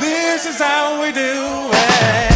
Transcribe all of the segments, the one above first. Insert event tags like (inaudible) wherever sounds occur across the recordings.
This is how we do it.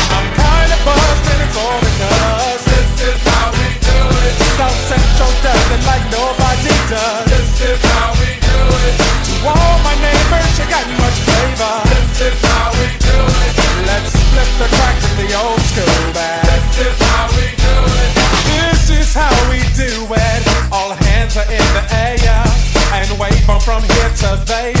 All This is how we do it. Central like nobody does. This is how we do it. To all my neighbors, you got much flavor. This is how we do it. Let's flip the the old school. This is how we do it. This is how we do it. All hands are in the air. And wave from here to there.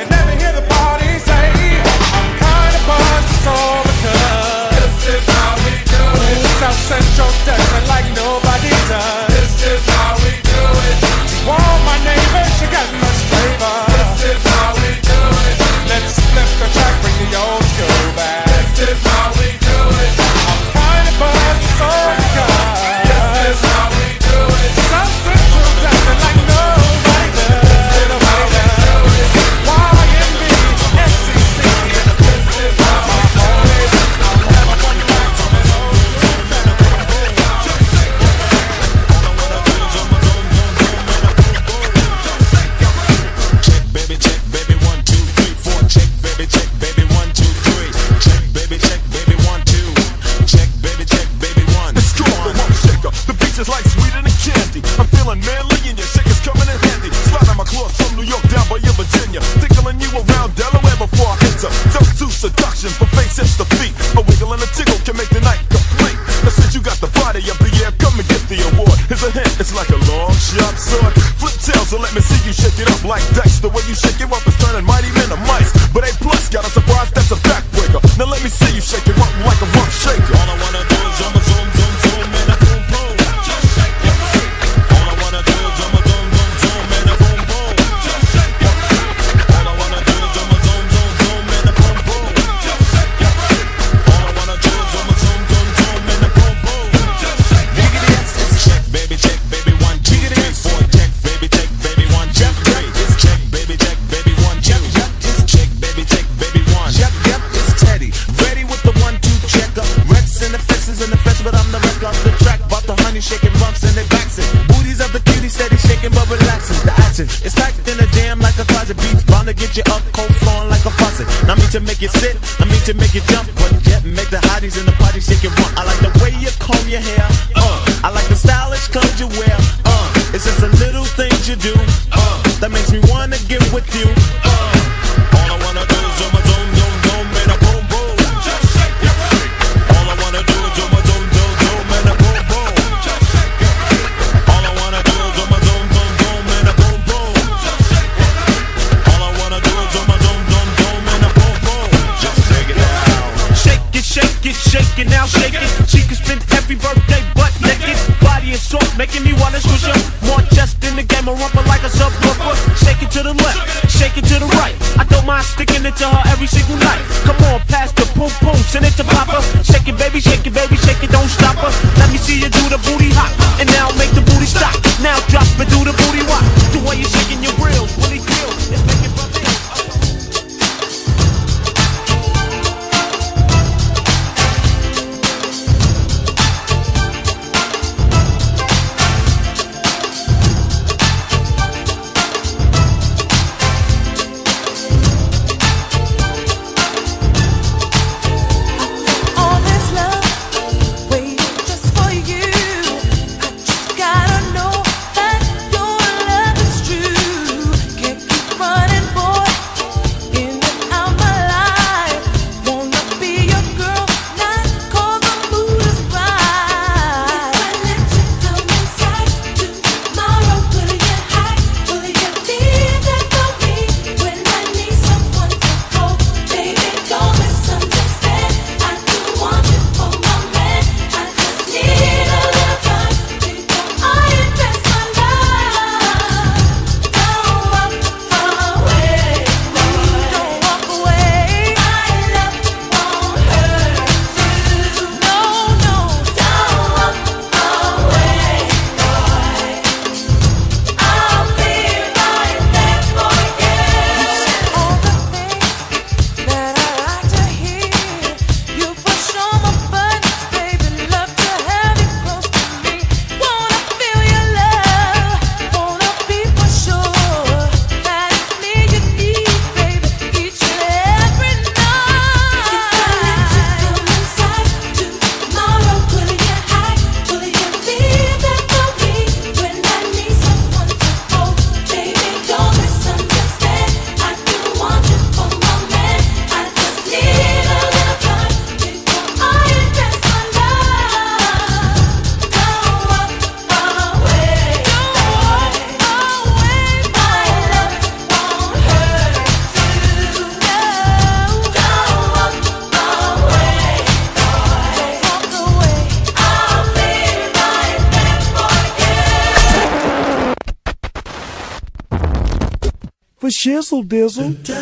This is how we do it. South Central like nobody does. This is how we do it. All my neighbors, you got much you shake it up now, shake it. She can spend every birthday butt naked. Body is soft, making me wanna squish her. More chest in the game, a rumper like a subwoofer. Shake it to the left, shake it to the right. I don't mind sticking it to her every single night. Come on, pass the boom boom, send it to Papa. Shake it, baby, shake it, baby, shake it, don't stop her. Let me see you do the booty for shizzle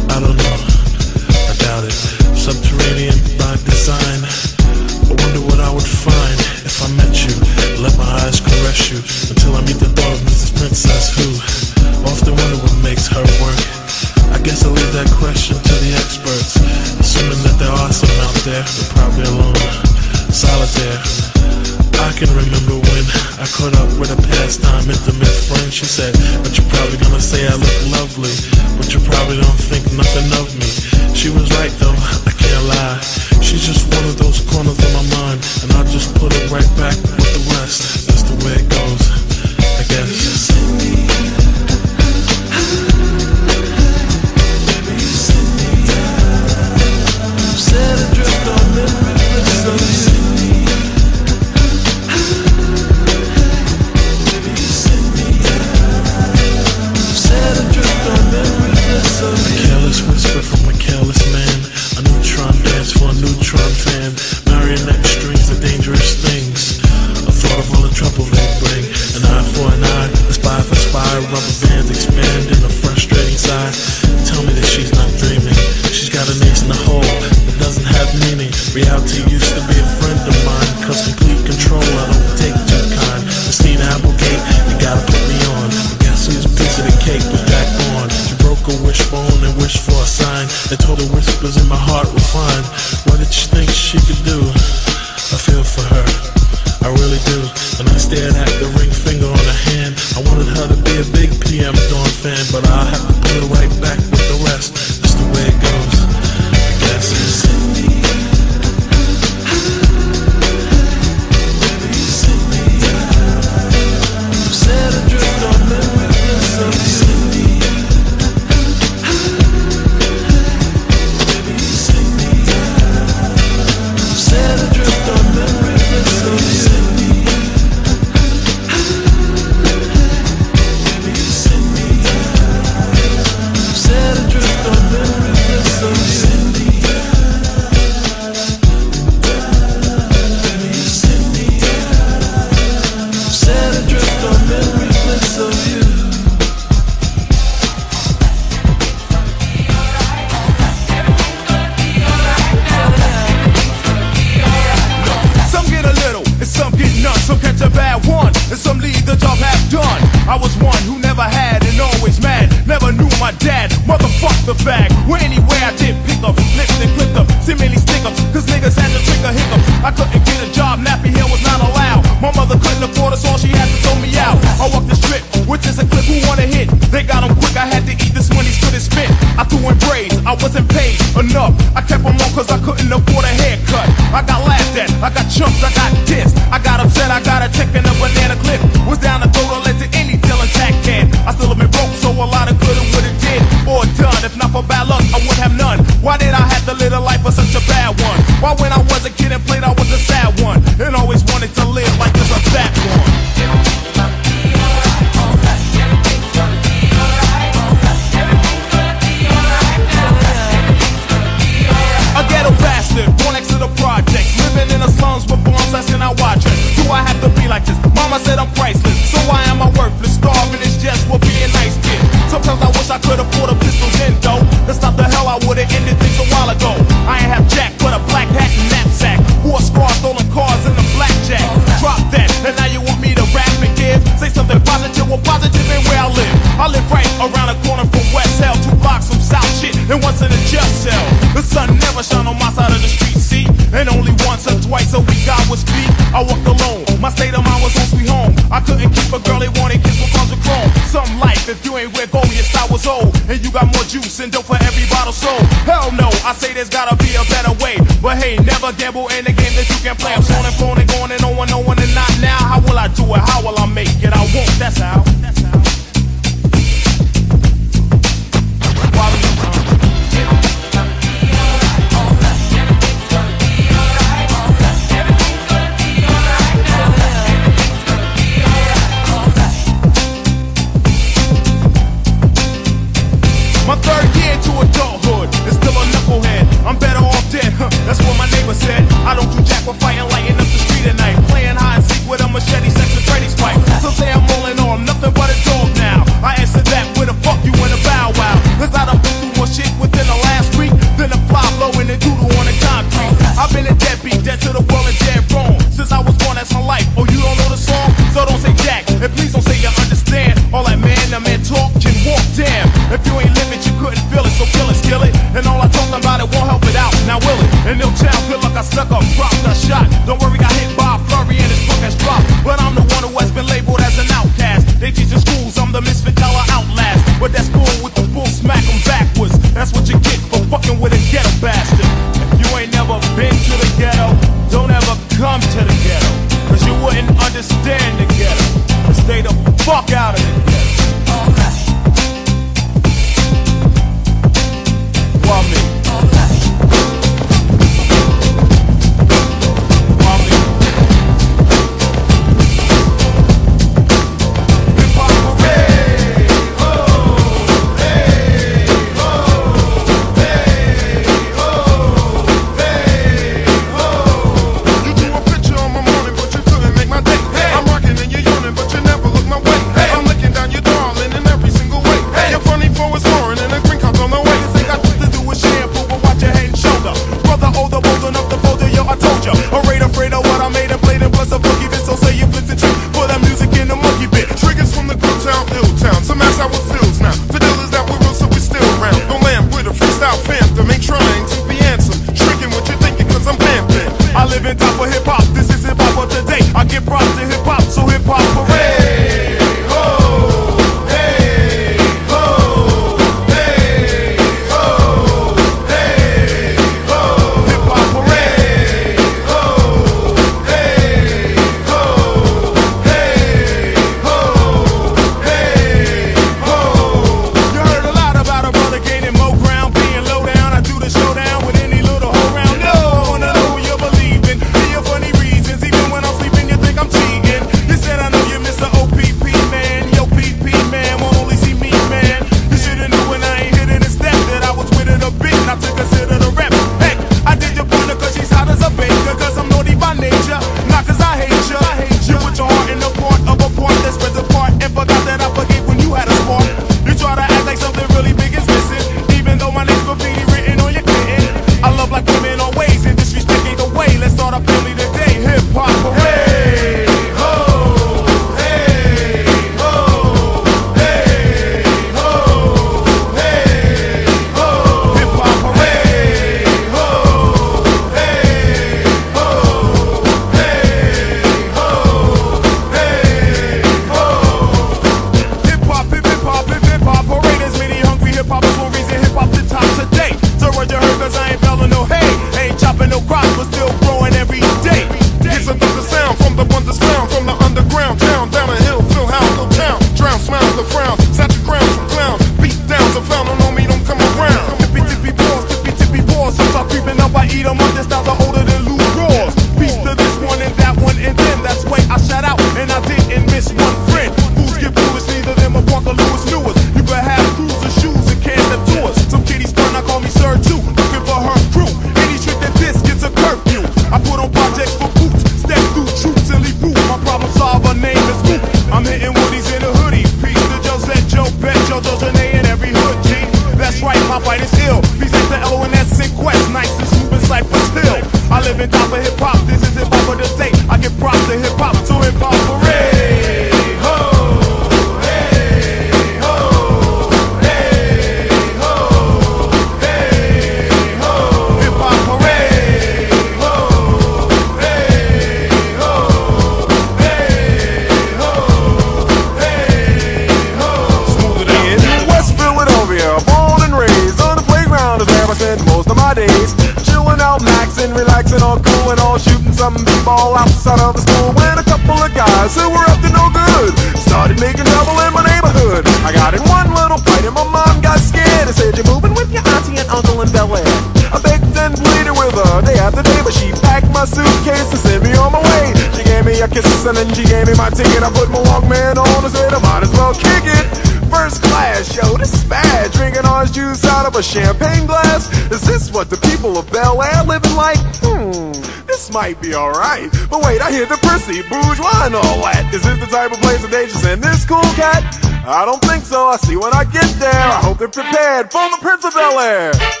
Prissy, bourgeois, and all that. Is this the type of place that they just send this cool cat? I don't think so. I see when I get there. I hope they're prepared for the Prince of Bel Air.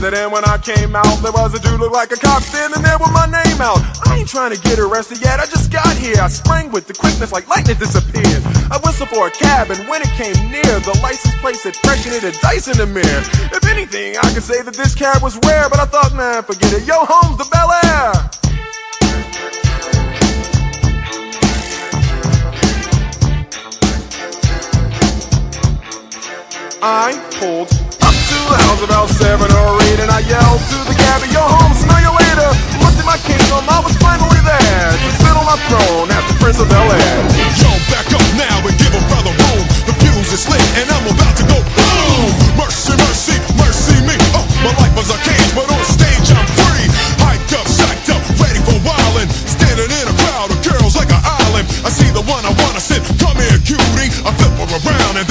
Landed and when I came out, there was a dude look like a cop standing there with my name out. I ain't trying to get arrested yet, I just got here. I sprang with the quickness like lightning disappeared. I whistled for a cab and when it came near, the license plate said fresh and it had dice in the mirror. If anything, I could say that this cab was rare, but I thought, man, forget it. Yo, home's the Bel Air. I pulled to about seven or eight, and I yelled to the cabbie, "Yo, home, smell you later." Looked at my kingdom, I was finally there to sit on my throne as the Prince of Bel Air. Yo, back up now and give a brother room. The fuse is lit and I'm about to go boom. Mercy, mercy, mercy me. Oh, my life was a cage, but on stage I'm free. Hyped up, psyched up, ready for wildin'. Standing in a crowd of girls like an island. I see the one I wanna sit. Come here, cutie. I flip her around and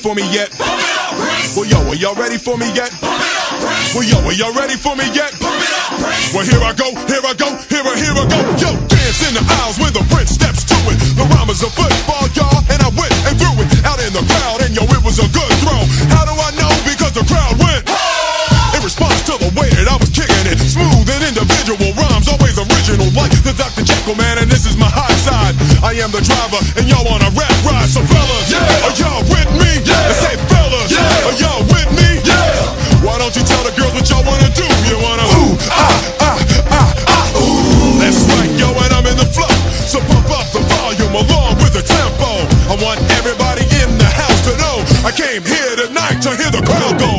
for me yet? Well, yo, are y'all ready for me yet? Well, yo, are y'all ready for me yet? Well, here I go, here I go, here I, here I go. Yo, dance in the aisles when the prince steps to it. The rhyme is a football, y'all, and I went and threw it out in the crowd, and yo, it was a good throw. How do I know? Because the crowd went. In response to the way that I was kicking it, smooth and individual rhymes, always original, like the Dr. Jekyll man, and this is my Hyde side. I am the driver, and y'all on a rap ride, so fellas, yeah, are y'all with me? Let's say fellas, are y'all with me? Why don't you tell the girls what y'all wanna do? You wanna ooh ah ah ah ah ooh? That's right, yo, and I'm in the flow, so pump up the volume along with the tempo. I want everybody in the house to know I came here tonight to hear the crowd go.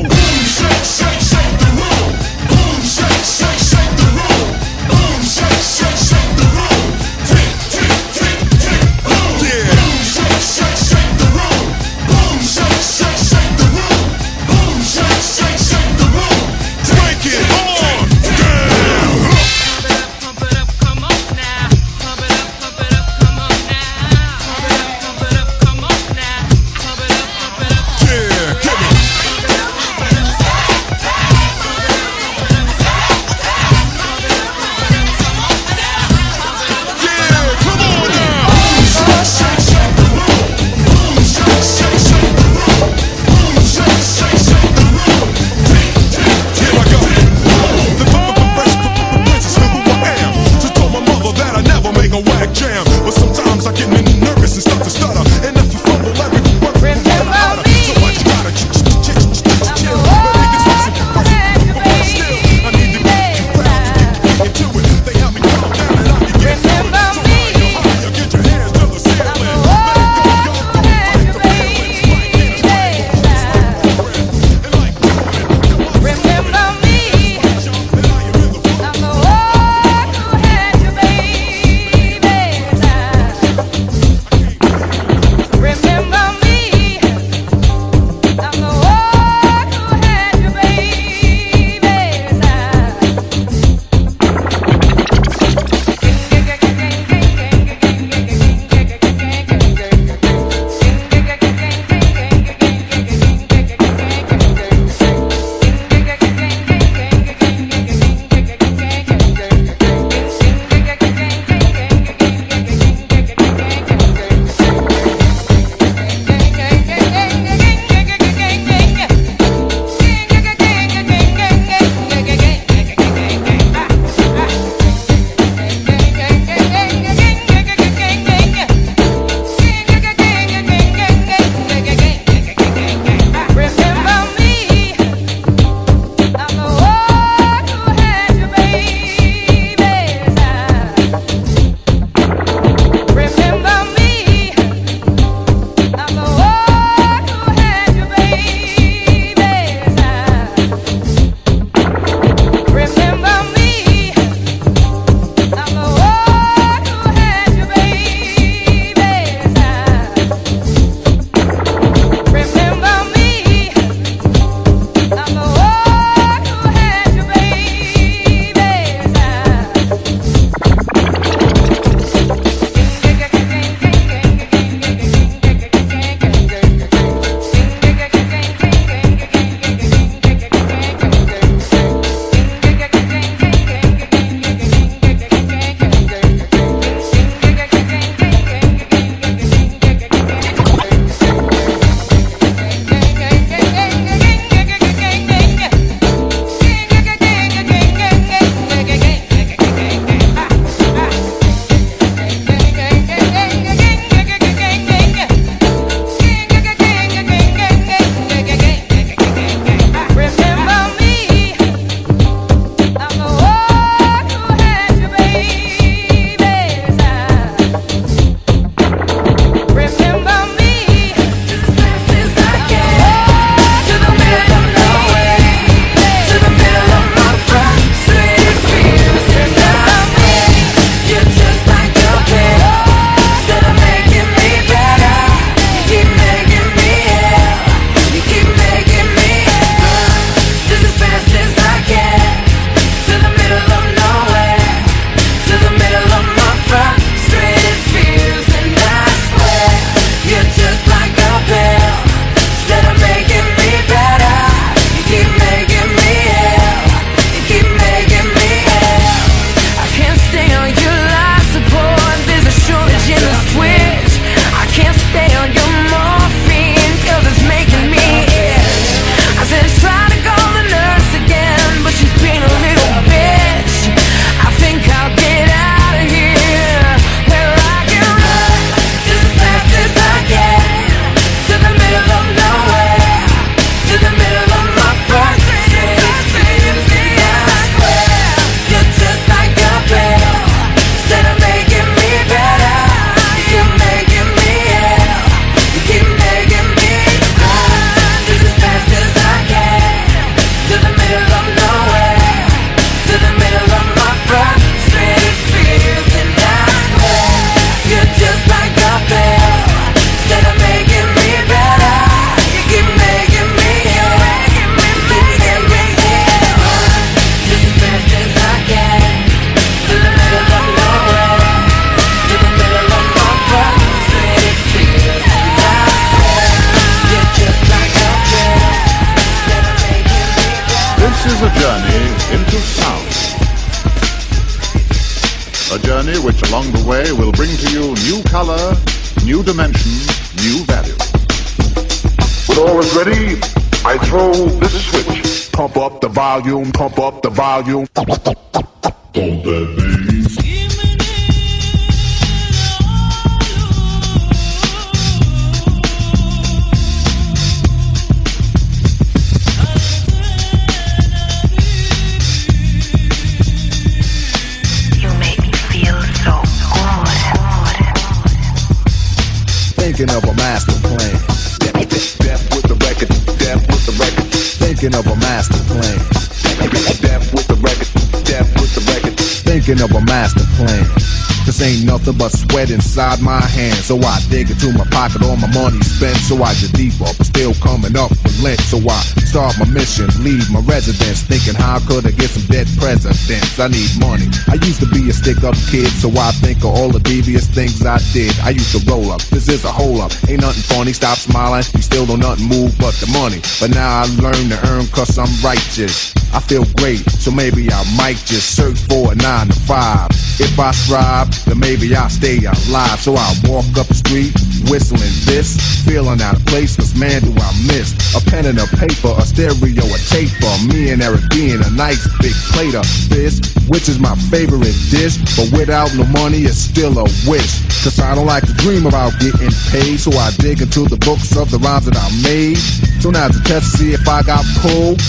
Inside my hands. So I dig into my pocket, all my money spent. So I get deeper, but still coming up with lint. So I start my mission, leave my residence. Thinking how could I get some dead presidents? I need money. I used to be a stick up kid, so I think of all the devious things I did. I used to roll up. This is a hole up. Ain't nothing funny. Stop smiling. You still don't nothing move but the money. But now I learn to earn cause I'm righteous. I feel great, so maybe I might just search for a nine to five. If I strive, then maybe I'll stay alive. So I walk up the street, whistling this, feeling out of place, cause man do I miss a pen and a paper, a stereo, a tape for me and Eric being a nice big plate of fish, which is my favorite dish. But without no money, it's still a wish. Cause I don't like to dream about getting paid, so I dig into the books of the rhymes that I made. So now to test to see if I got pulled,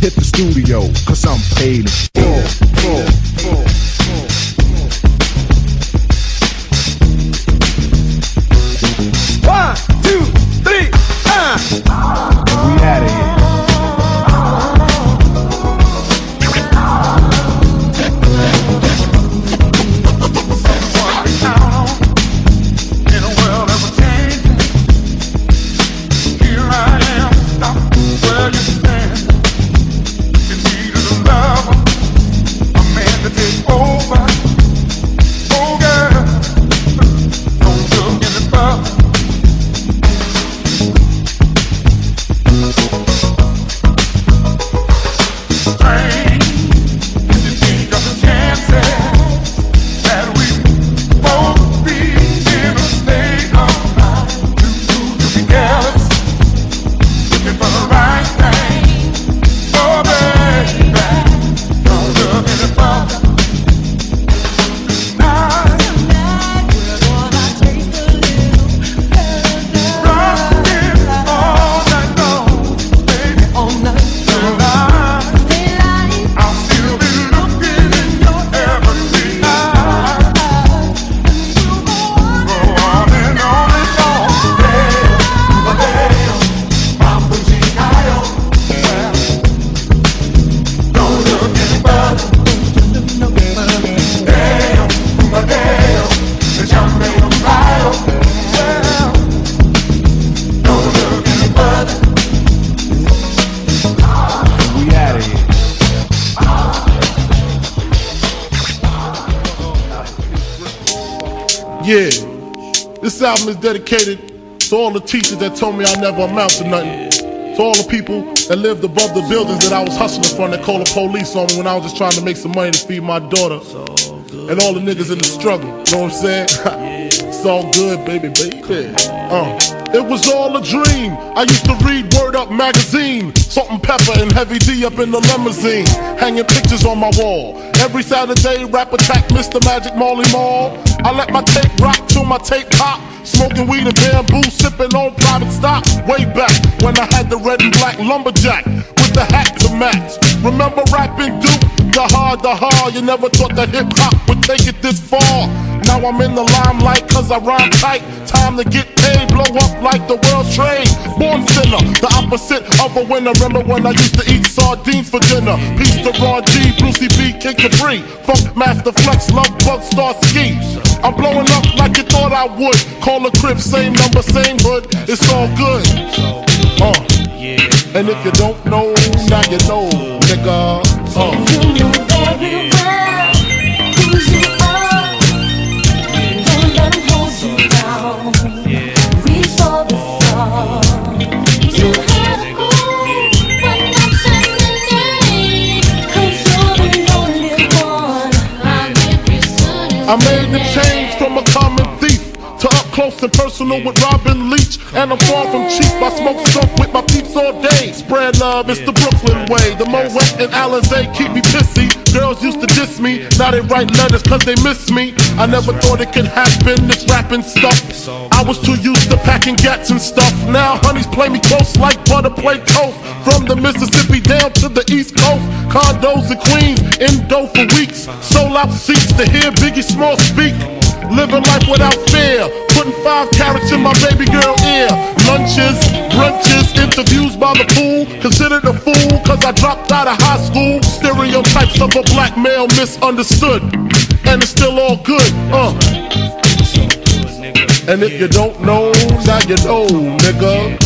hit the studio, cause I'm paid in full, full, full. One, two, three, uh. We out of here. Album is dedicated to all the teachers that told me I never amount to nothing. To all the people that lived above the buildings that I was hustling from that called the police on me when I was just trying to make some money to feed my daughter. And all the niggas in the struggle, you know what I'm saying? (laughs) it's all good, baby, baby. Uh. It was all a dream. I used to read Word Up magazine, Salt-n-Pepa and Heavy D up in the limousine, hanging pictures on my wall. Every Saturday, rap attack Mr. Magic Marley Marl. I let my tape rock till my tape pop. Smoking weed and bamboo, sipping on private stock. Way back when I had the red and black lumberjack with the hat to match. Remember rapping Duke? The hard, the hard. You never thought that hip hop would take it this far. Now I'm in the limelight cause I rhyme tight. Time to get paid, blow up like the world trade. Born sinner, the opposite of a winner. Remember when I used to eat sardines for dinner? Peace to Ron G, Brucey B, Kid Capri, Funk Master Flex, Love Bug, Star Ski. I'm blowing up like you thought I would. Call a crib, same number, same hood. It's all good. Uh. And if you don't know, now you know, nigga. Uh. I made the change from a common thief to up close and personal with Robin Leach. And I'm far from cheap. I smoke stuff with my peeps all day. Spread love, it's the Brooklyn way. The Moet and Alizé keep me pissy. Girls used to diss me, now they write letters cause they miss me. I never thought it could happen, this rapping stuff. I was too used to packing gats and stuff. Now honeys play me close like butter play toast. From the Mississippi down to the East Coast. Condos in Queens, dough for weeks. Sold out seats to hear Biggie Small speak. Living life without fear. Putting five carrots in my baby girl ear. Lunches, brunches, interviews by the pool. Considered a fool cause I dropped out of high school. Stereotypes of a black male misunderstood. And it's still all good, uh. And if you don't know, now you know, nigga.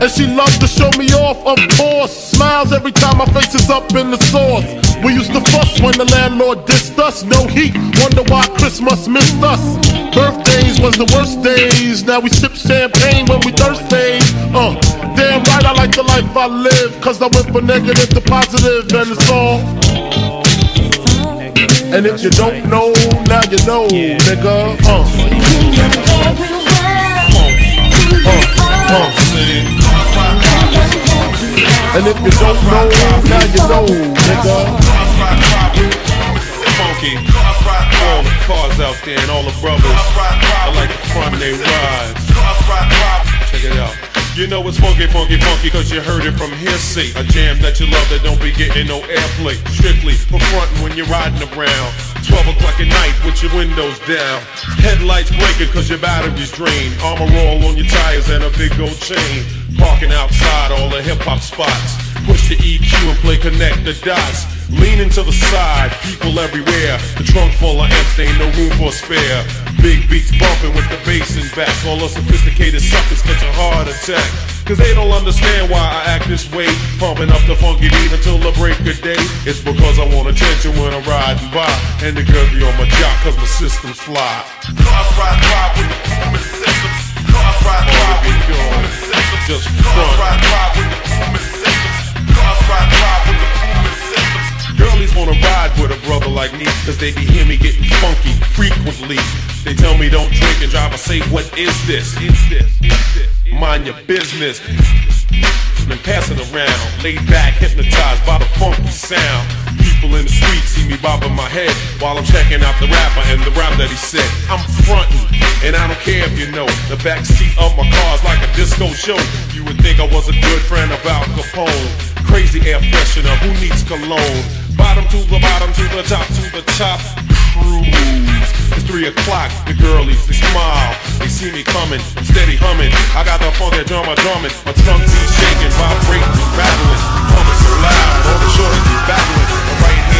And she loves to show me off, of course. Smiles every time my face is up in the sauce. We used to fuss when the landlord dissed us. No heat, wonder why Christmas missed us. Birthdays was the worst days. Now we sip champagne when we thirsty. Uh, damn right, I like the life I live. Cause I went from negative to positive, and it's all. And if you don't know, now you know, nigga. Uh. Uh, uh. And if you don't know, now you know, nigga. Funky. All the cars out there and all the brothers. I like the fun they ride. Check it out. You know it's funky, funky, funky, cause you heard it from hearsay. A jam that you love that don't be getting no airplay. Strictly for frontin' when you're riding around. 12 o'clock at night with your windows down. Headlights blinking cause your battery's drained. Armor All on your tires and a big old chain. Parking outside all the hip hop spots. Push the EQ and play connect the dots. Leaning to the side, people everywhere. The trunk full of amps, ain't no room for a spare. Big beats bumping with the bass and back. All the sophisticated suckers catch a heart attack. Cause they don't understand why I act this way. Pumping up the funky beat until the break of day. It's because I want attention when I'm riding by. And the girls be on my jock cause my system's fly. Cars ride by with the booming systems. Cars ride by with the booming systems. Just front. Cars ride by with the booming systems. Cars ride by with the booming systems. Girlies wanna ride with a brother like me, cause they be hear me getting funky frequently. They tell me don't drink and drive, I say, what is this? Is this? Mind your business. And pass it around, laid back, hypnotized by the funky sound. People in the street see me bobbing my head while I'm checking out the rapper and the rap that he said. I'm frontin', and I don't care if you know. The back seat of my car's like a disco show. You would think I was a good friend of Al Capone. Crazy air freshener, who needs cologne? Bottom to the bottom, to the top, to the top. Cruise. It's three o'clock, the girlies, they smile. They see me coming, I'm steady humming. I got the funk that drum, I drumming. My trunk be shaking, vibrating, rattling. Pumping so loud, all the shorties be battling. My right hand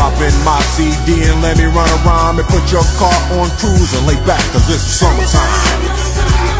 Pop in my CD and let me run around and put your car on cruise and lay back, cause it's summertime.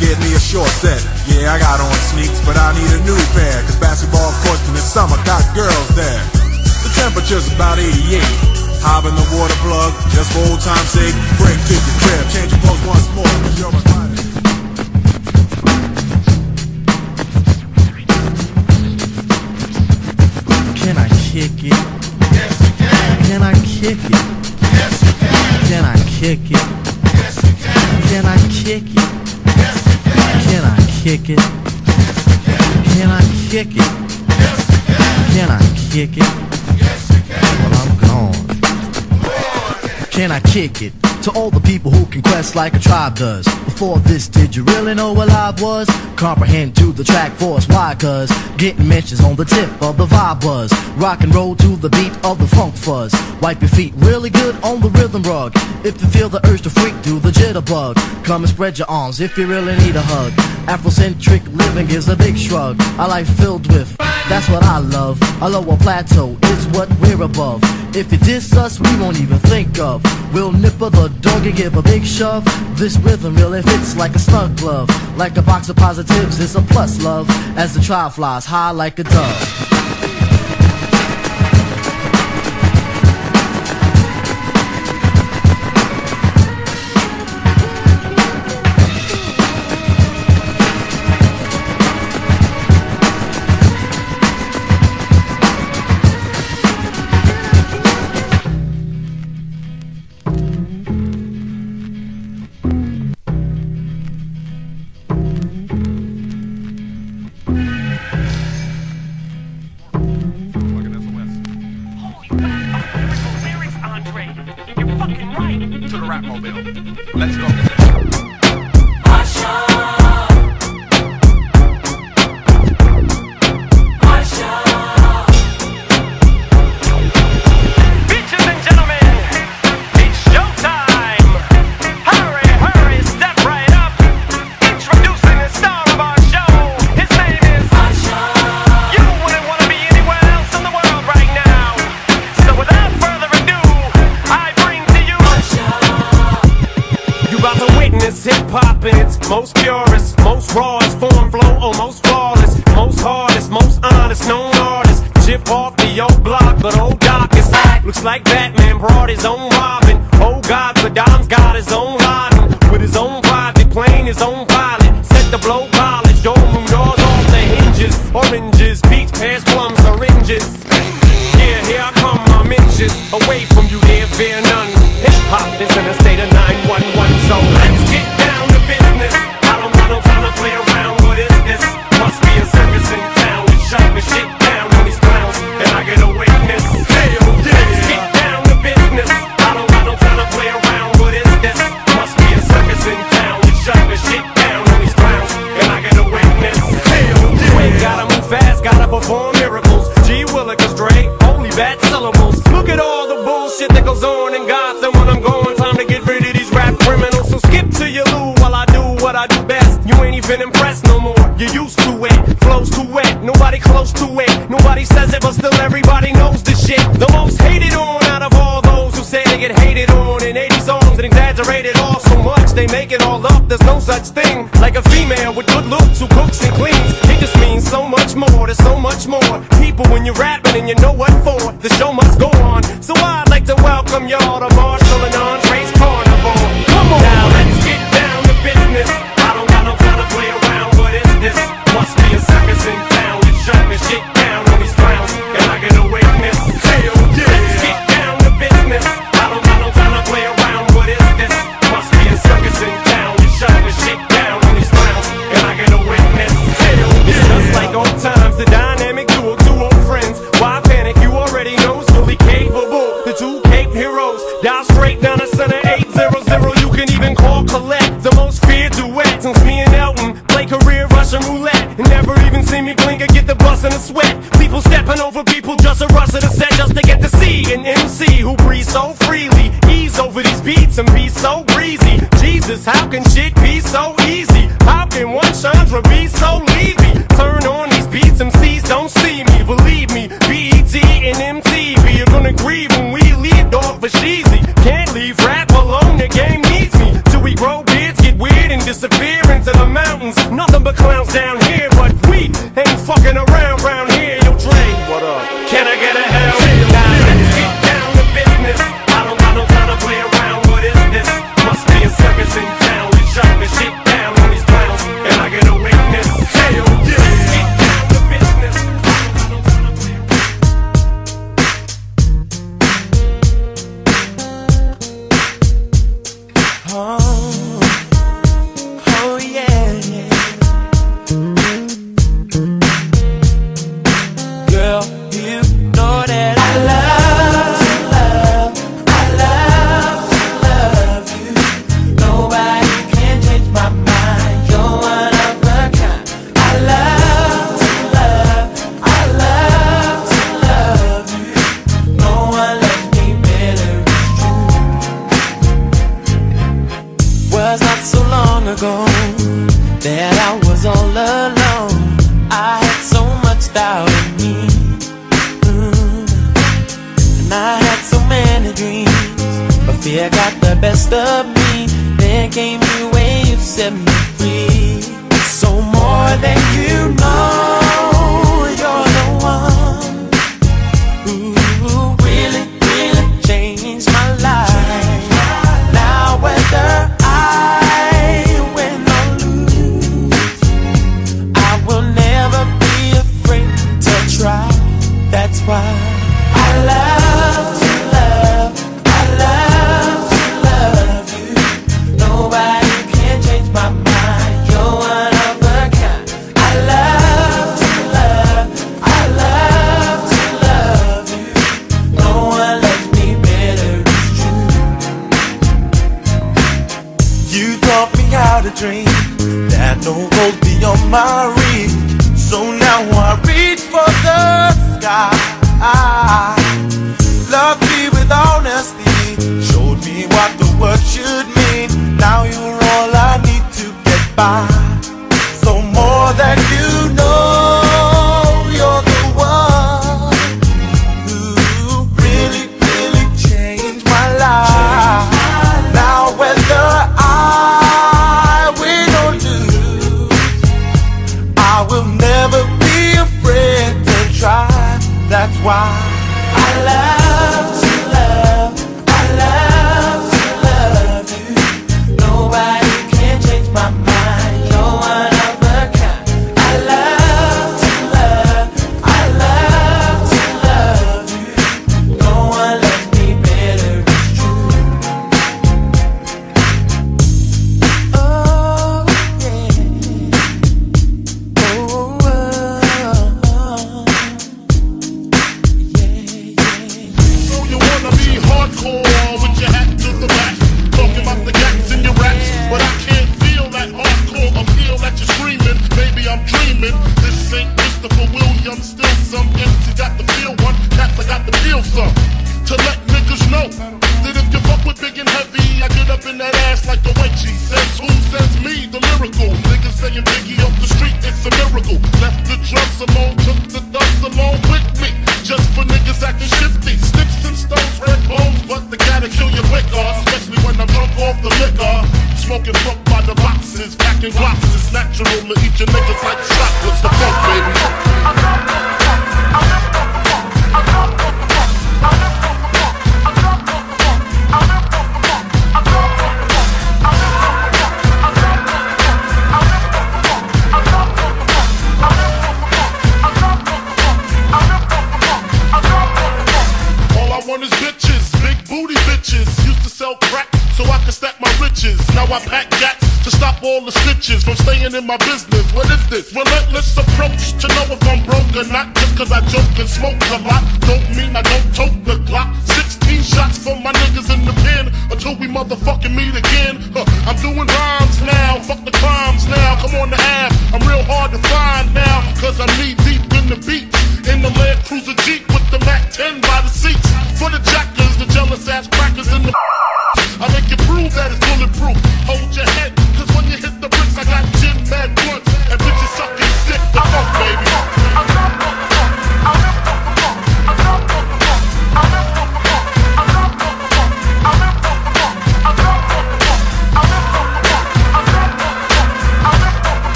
Get me a short set. Yeah, I got on sneaks, but I need a new pair. Cause basketball courts in the summer got girls there. The temperature's about 88. Hop in the water plug, just for old time's sake. Break to your crib, change your clothes once more. You're my body. Can I kick it? Yes, you can. Can I kick it? Yes, you can. Can I kick it? Yes, you can. Can I kick it? Can. I kick it? Can I kick it? Can. I kick it? Well, I'm gone. Can I kick it? To all the people who can quest like a tribe does. Before this, did you really know what live was? Comprehend to the track force, why? Cause getting mentions on the tip of the vibe buzz. Rock and roll to the beat of the funk fuzz. Wipe your feet really good on the rhythm rug. If you feel the urge to freak, do the jitterbug. Come and spread your arms if you really need a hug. Afrocentric living is a big shrug. A life filled with, that's what I love. A lower plateau is what we're above. If you diss us, we won't even think of. We'll nipper the dog and give a big shove. This rhythm really fits like a snug glove. Like a box of positives, it's a plus love. As the trial flies high like a dove.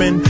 Stopping,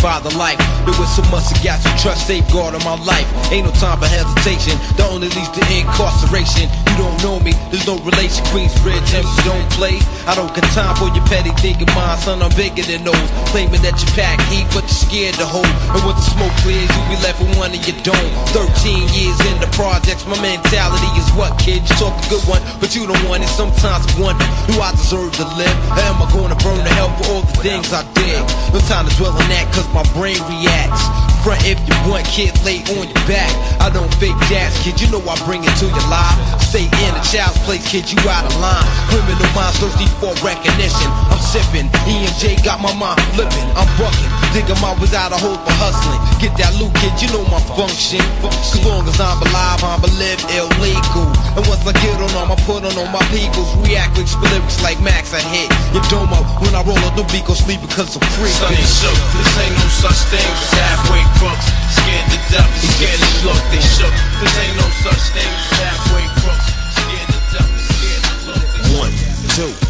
25 to life. Was so much I got you trust safeguard in my life. Ain't no time for hesitation. The only leads to incarceration. You don't know me, there's no relation. Queensbridge MC don't play. I don't got time for your petty thinking, mine, son. I'm bigger than those. Claiming that you pack heat, but you're scared to hold. And when the smoke clears, you be left with one in your dome. 13 years in the projects, my mentality is what, kid? You talk a good one, but you don't want it. Sometimes I wonder, do I deserve to live? Or am I gonna burn to hell for all the things I did? No time to dwell on that, cause my brain reacts. Front if you want, kid, lay on your back. I don't fake jazz, kid, you know I bring it to your life. Stay in a child's place, kid, you out of line. Criminal minds thirsty for recognition. I'm sipping, E&J got my mind flipping. I'm bucking, digging my without a hope for hustling. Get that loot, kid, you know my function. As long as I'm alive, I'm a live illegal. And once I get on them, I put on all my peoples. React with lyrics like Max, I hit your domo. When I roll up, the beat go sleep because I'm free. Sonny shook, this ain't no such thing as halfway crooks. Scared to death and scared to look, they shook. This ain't no such thing as halfway crooks. Scared to death and scared to look. One, two,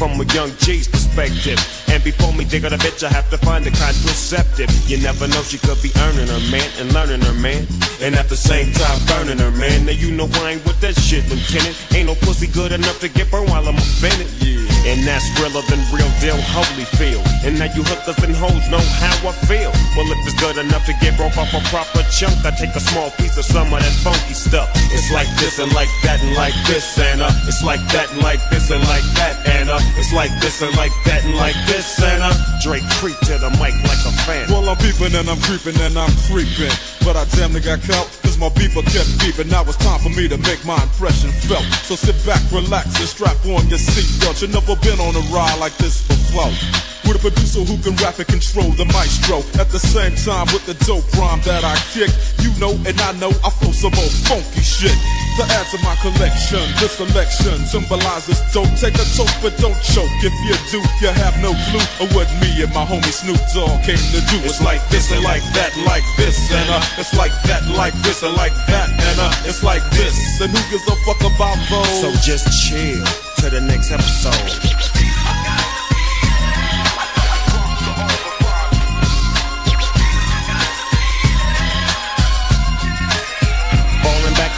From a young G's perspective. And before me dig on a bitch, I have to find a contraceptive. You never know, she could be earning her man and learning her man. And at the same time, burning her man. Now you know I ain't with that shit, Lieutenant. Ain't no pussy good enough to get burned while I'm offended. And that's realer than real deal Holyfield. And now you hookers and hoes know how I feel. Well, if it's good enough to get broke off a proper chunk, I take a small piece of some of that funky stuff. It's like this and like that and like this and uh, it's like that and like this and like that and uh, it's like this and like that and like this Drake creep to the mic like a fan. Well, I'm peeping and I'm creeping and I'm creeping. But I damn near got caught, cause my beeper kept beeping. Now it's time for me to make my impression felt. So sit back, relax, and strap on your seatbelt. You've never been on a ride like this before. With a producer who can rap and control the maestro. At the same time, with the dope rhyme that I kick, you know and I know I flow some old funky shit. To add to my collection, this selection symbolizes don't Take a toke, but don't choke. If you do, you have no clue of what me and my homie Snoop Dogg came to do. It's like this and like that, like this, and uh, it's like that, like this, and like that, and uh, it's like this. And who gives a fuck about those? So just chill to the next episode.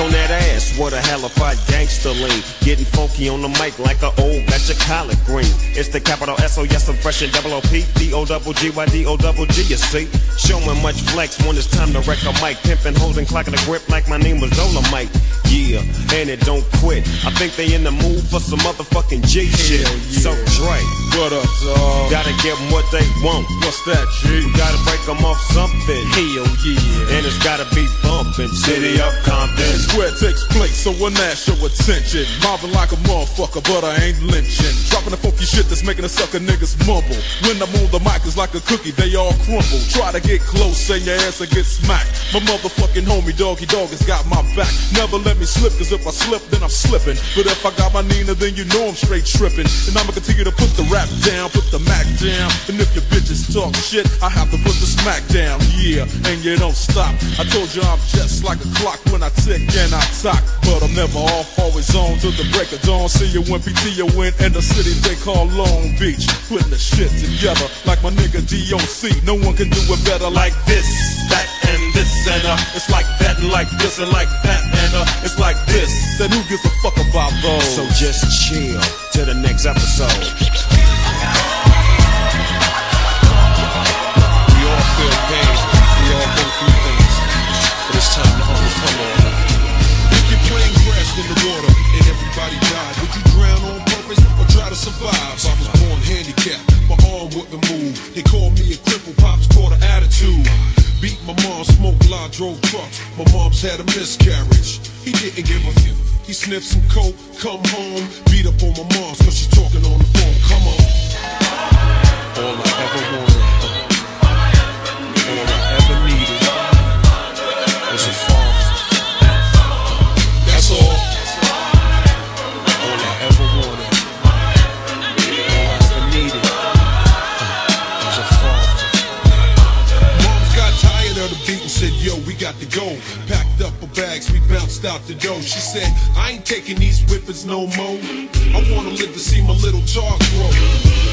On that ass, what a hellified gangster lean. Getting funky on the mic like a old batch of collard green. It's the capital S O yes, I'm fresh and double O P D O double G Y D O double G. You see, showing much flex when it's time to wreck a mic. Pimping hoes and clocking a grip like my name was Dolomite. Yeah, and it don't quit. I think they in the mood for some motherfucking G shit. So Dre, what up, dog? Gotta give them what they want. What's that, G? We gotta break them off something. Hell yeah. And it's gotta be bumping. City of Compton. Square takes place, so when that show attention. Mobbing like a motherfucker, but I ain't lynching. Dropping the funky shit that's making the sucker niggas mumble. When I'm on the mic, it's like a cookie, they all crumble. Try to get close, say your ass will get smacked. My motherfucking homie, Doggy Dogg, has got my back. Never let me slip, cause if I slip, then I'm slipping. But if I got my Nina, then you know I'm straight tripping. And I'ma continue to put the rap down, put the Mac down. And if your bitches talk shit, I have to put the smack down. Yeah, and you don't stop. I told you I'm just like a clock when I tick and I talk. But I'm never off, always on till the break of dawn. See you when PTO win in the city they call Long Beach. Putting the shit together like my nigga DOC. No one can do it better like this, that, and this, and uh, it's like that, and like this, and like that, and uh, it's like this. Then who gives a fuck about those? So just chill to the next episode. In the water and everybody died, would you drown on purpose or try to survive? I was born handicapped, my arm wouldn't move. They called me a cripple, pops caught an attitude. Beat my mom, smoked lot, drove trucks. My mom's had a miscarriage. He didn't give a fuck. He sniffed some coke, come home, beat up on my mom's cause she's talking on the phone. Come on. All I ever wanted bags, we bounced out the door. She said, I ain't taking these whippers no more. I wanna live to see my little talk grow.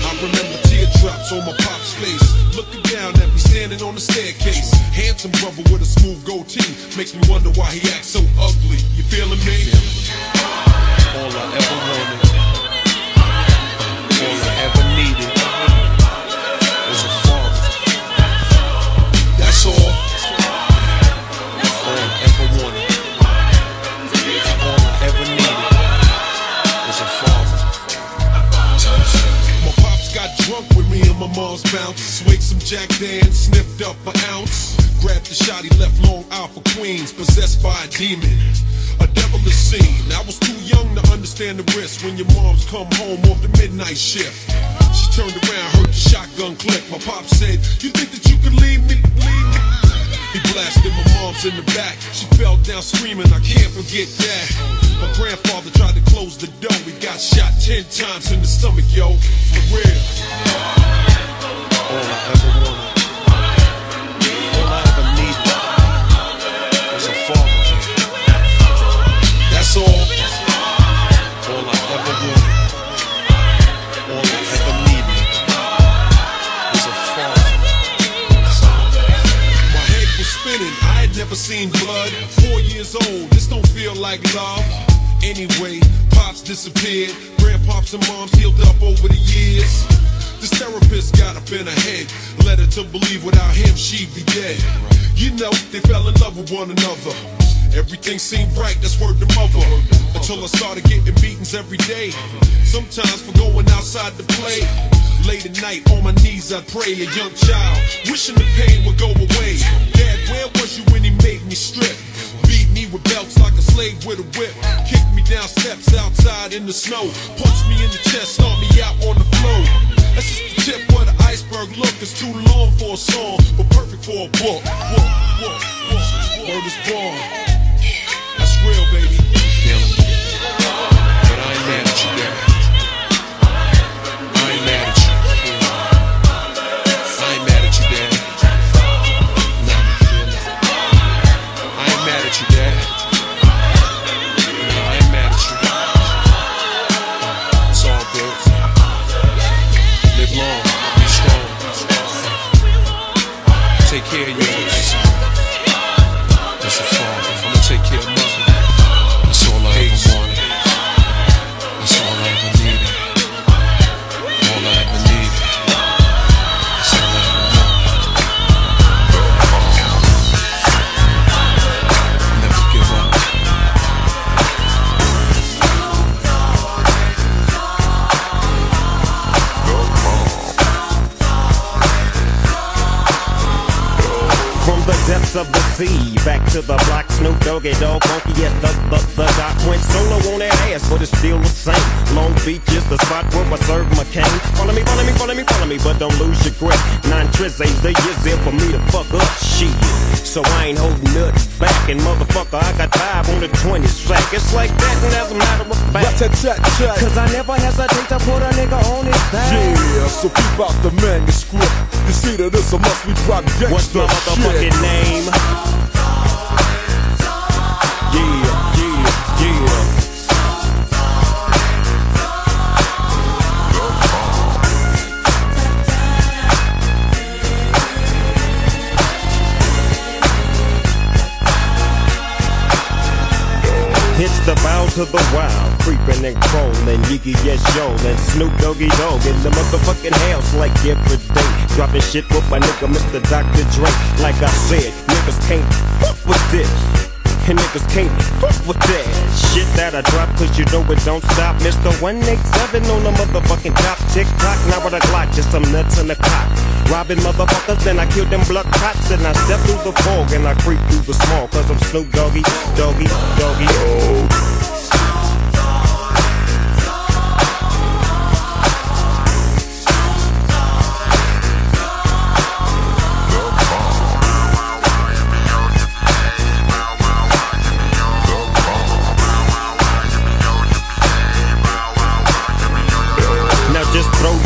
I remember teardrops on my pop's face. Looking down at me standing on the staircase. Handsome brother with a smooth goatee. Makes me wonder why he acts so ugly. You feeling me? All I ever wanted, all I ever my mom's bounce. Swig some Jack Dan, sniffed up an ounce. Grabbed the shot, he left Long Isle for Queens, possessed by a demon. A devilish scene. I was too young to understand the risk when your moms come home off the midnight shift. She turned around, heard the shotgun click. My pop said, You think that you can leave me? Leave me? He blasted my mom's in the back. She fell down screaming, I can't forget that. My grandfather tried to close the door. He got shot ten times in the stomach, yo. For real. All I ever wanted, seen blood. Four years old. This don't feel like love. Anyway, pops disappeared. Grandpops and moms healed up over the years. This therapist got up in her head. Led her to believe without him she'd be dead. You know, they fell in love with one another. Everything seemed right, that's word to mother. Until I started getting beatings every day. Sometimes for going outside to play. Late at night, on my knees I pray, a young child, wishing the pain would go away. Dad, where was you when he made me strip? Beat me with belts like a slave with a whip. Kicked me down steps outside in the snow. Punched me in the chest, stomped me out on the floor. That's just the tip of the iceberg. Look, it's too long for a song, but perfect for a book. Word is born. That's real, baby. But to the block, Snoop Doggy Dogg, funky as the, the, the doc went solo on that ass, but it's still the same. Long Beach is the spot where I serve my cane. Follow me, follow me, follow me, follow me, but don't lose your grip. Nine tris ain't the years there for me to fuck up shit. So I ain't holding nothing back, and motherfucker, I got five on the 20 sack. It's like that, and as a matter of fact, cause I never hesitate to put a nigga on his back. Yeah, so keep out the manuscript. You see that this a must we drop gangsta What's my motherfucking shit. name? To the wild, creeping and crawling, Yiggy yes yo, and Snoop Doggy Dogg in the motherfucking house like every day. Dropping shit with my nigga Mr. Dr. Dre. Like I said, niggas can't fuck with this. And niggas can't fuck with that shit that I drop, cause you know it don't stop. Mr. 187 on the motherfucking top. Tick tock, now with a Glock, just some nuts in the cock. Robbing motherfuckers, then I kill them blood cops. And I step through the fog and I creep through the small, cause I'm Snoop Doggy, Doggy, Doggy. Now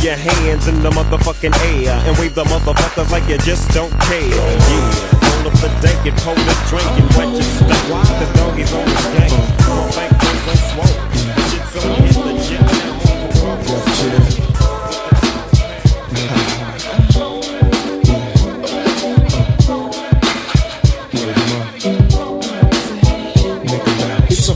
your hands in the motherfucking air and wave the motherfuckers like you just don't care. Yeah. Roll up the dank and pour the drink and wet your. The doggies on the gang.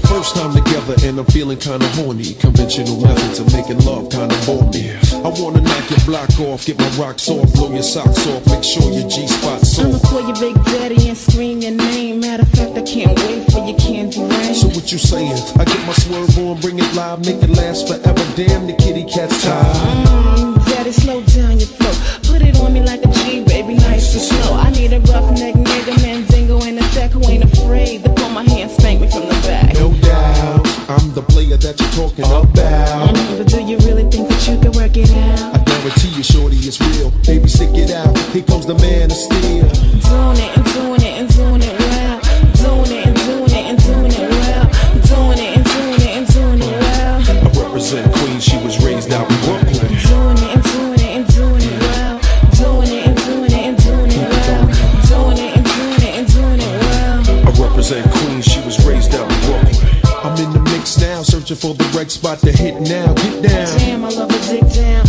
First time together and I'm feeling kinda horny. Conventional methods of making love kinda bore me. I wanna knock your block off, get my rocks off, blow your socks off, make sure your G spot's I'ma call you Big Daddy and scream your name. Matter of fact, I can't wait for your candy rain. So what you saying? I get my swerve on, bring it live, make it last forever. Damn, the kitty cat's tired. Mm, Daddy, slow down your flow. Put it on me like a G, baby, nice and slow. I need a roughneck nigga, mandingo, and a sec who ain't afraid to pull my hand, spank me from the back. No doubt, I'm the player that you're talking about. Shorty, it's real. Baby, stick it out. Here comes the man of steel. Doing it and doing it and doing it well. Doing it and doing it and doing it well. Doing it and doing it and doing it well. I represent Queens, she was raised out in Brooklyn. Doing it and doing it and doing it well. Doing it and doing it and doing it well. Doing it and doing it and doing it well. I represent Queens, she was raised out in Brooklyn. I'm in the mix now, searching for the right spot to hit now. Get down. Damn, I love a dick down.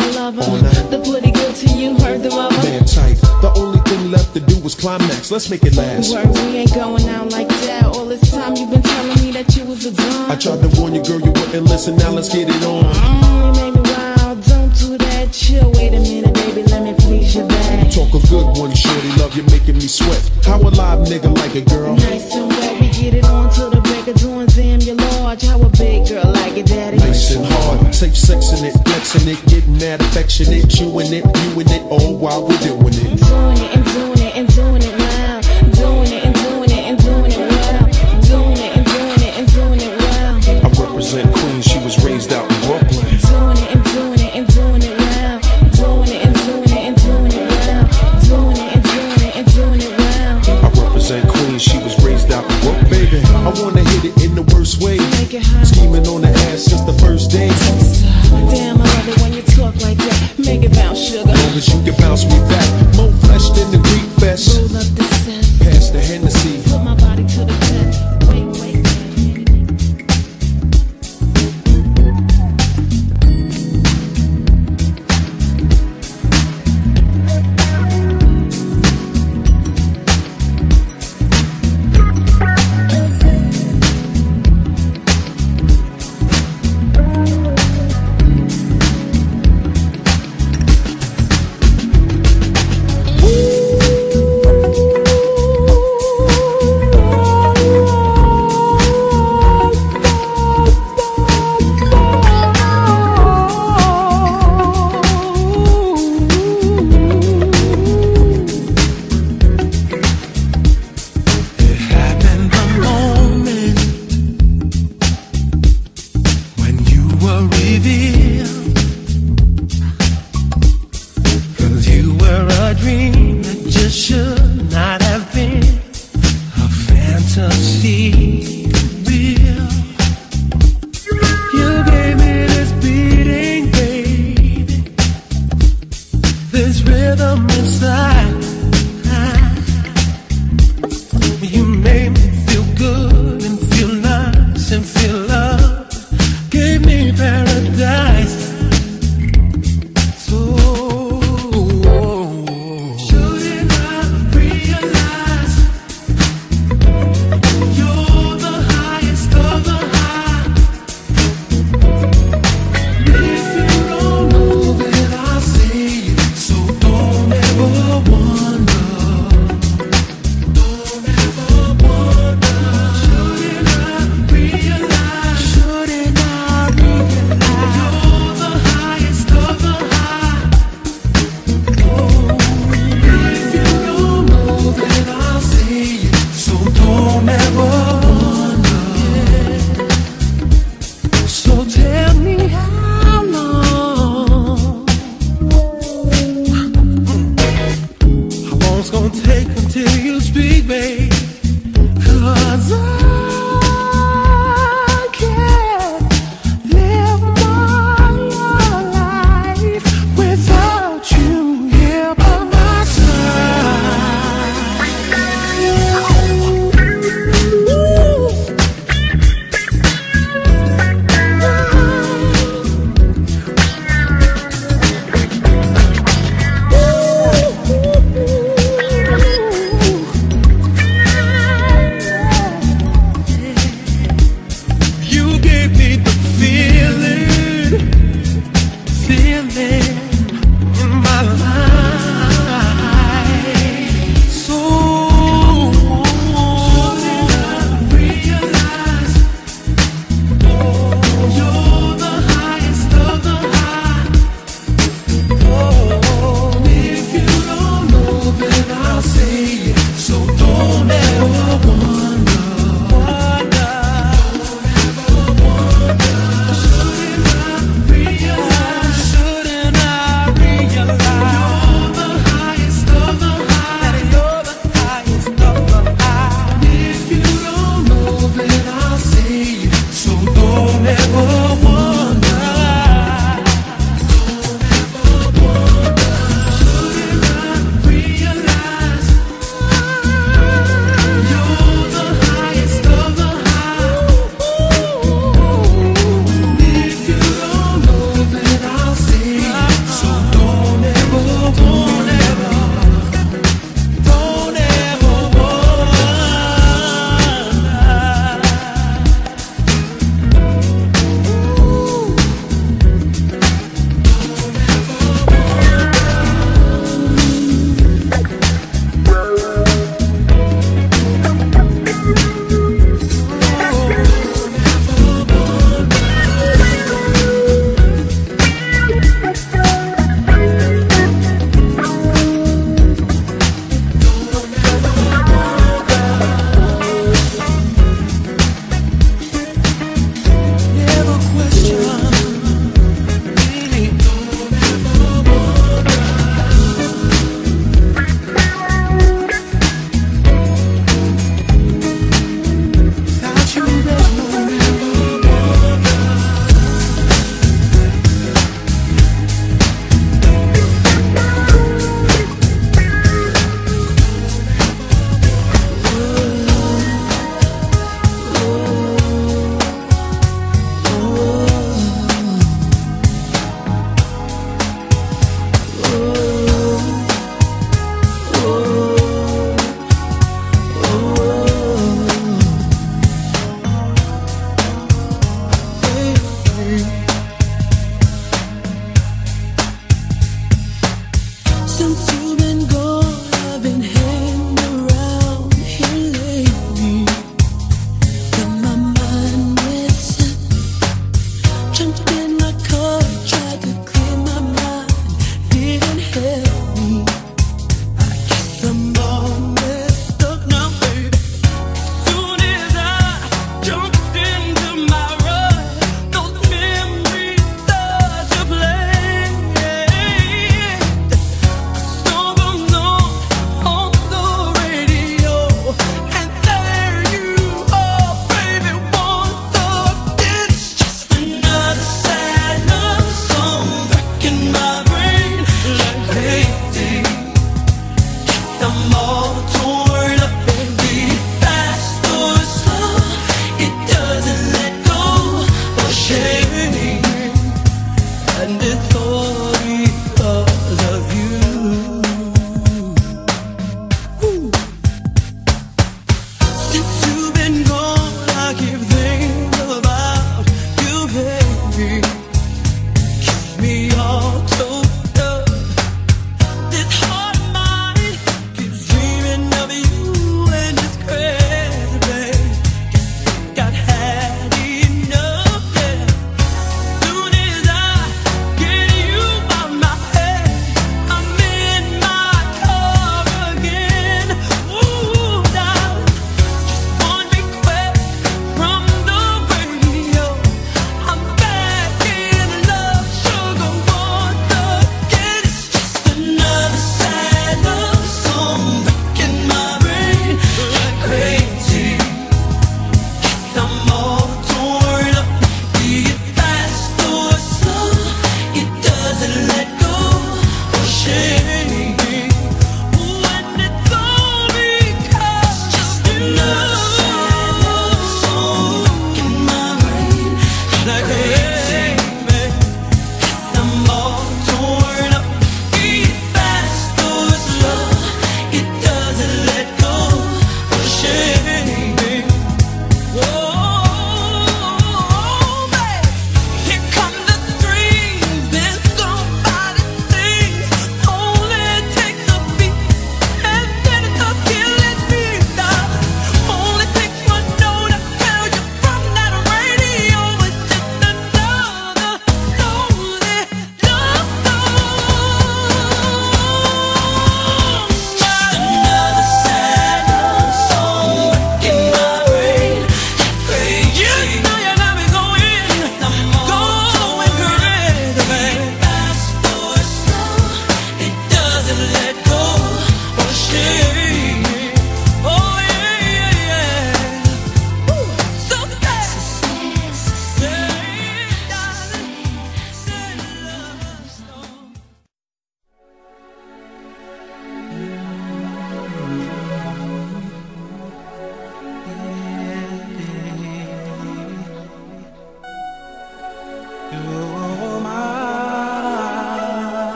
Are my lover. The pretty good to you, heard the rubber. Man tight. The only thing left to do was climax. Let's make it last. Word, we ain't going out like that. All this time you've been telling me that you was a dumb. I tried to warn you, girl, you wouldn't listen. Now let's get it on. Mm, you made me wild. Don't do that. Chill. Wait a minute, baby. Let me please your back. Talk a good one, shorty. Love you making me sweat. How a live nigga like a girl? Nice and wet. We get it on till the break of dawn. Damn, you're large. How a big girl like it, daddy. Safe sexing it, flexing it, getting that affectionate, chewing it, viewing it, all while we're doing it you bounce me back.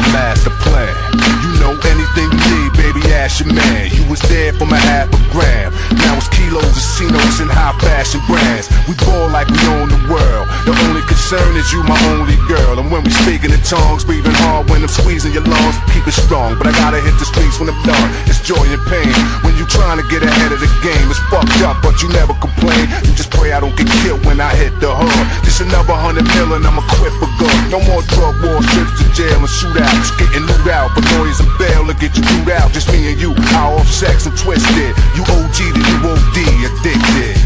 a master plan. You know anything you need, baby, ask your man. You was there for my half a gram kilos of Cinos and high fashion brands. We ball like we own the world. The only concern is you, my only girl. And when we speaking in tongues, breathing hard when I'm squeezing your lungs, keep it strong. But I gotta hit the streets when I'm done. It's joy and pain. When you trying to get ahead of the game, it's fucked up, but you never complain. You just pray I don't get killed when I hit the hood. Just another hundred million, I'ma for good. No more drug war, trips to jail and shootouts. Getting loot out for lawyers and bail to get you through out. Just me and you, hour off sex and twisted. You OG, then you OD. Addicted.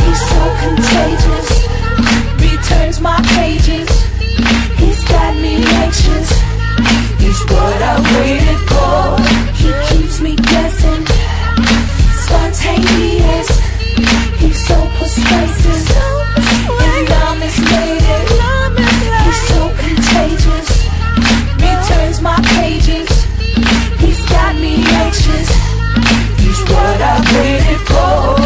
He's so contagious, returns my pages. He's got me anxious. He's what I waited for. He keeps me guessing. Spontaneous. I waited for.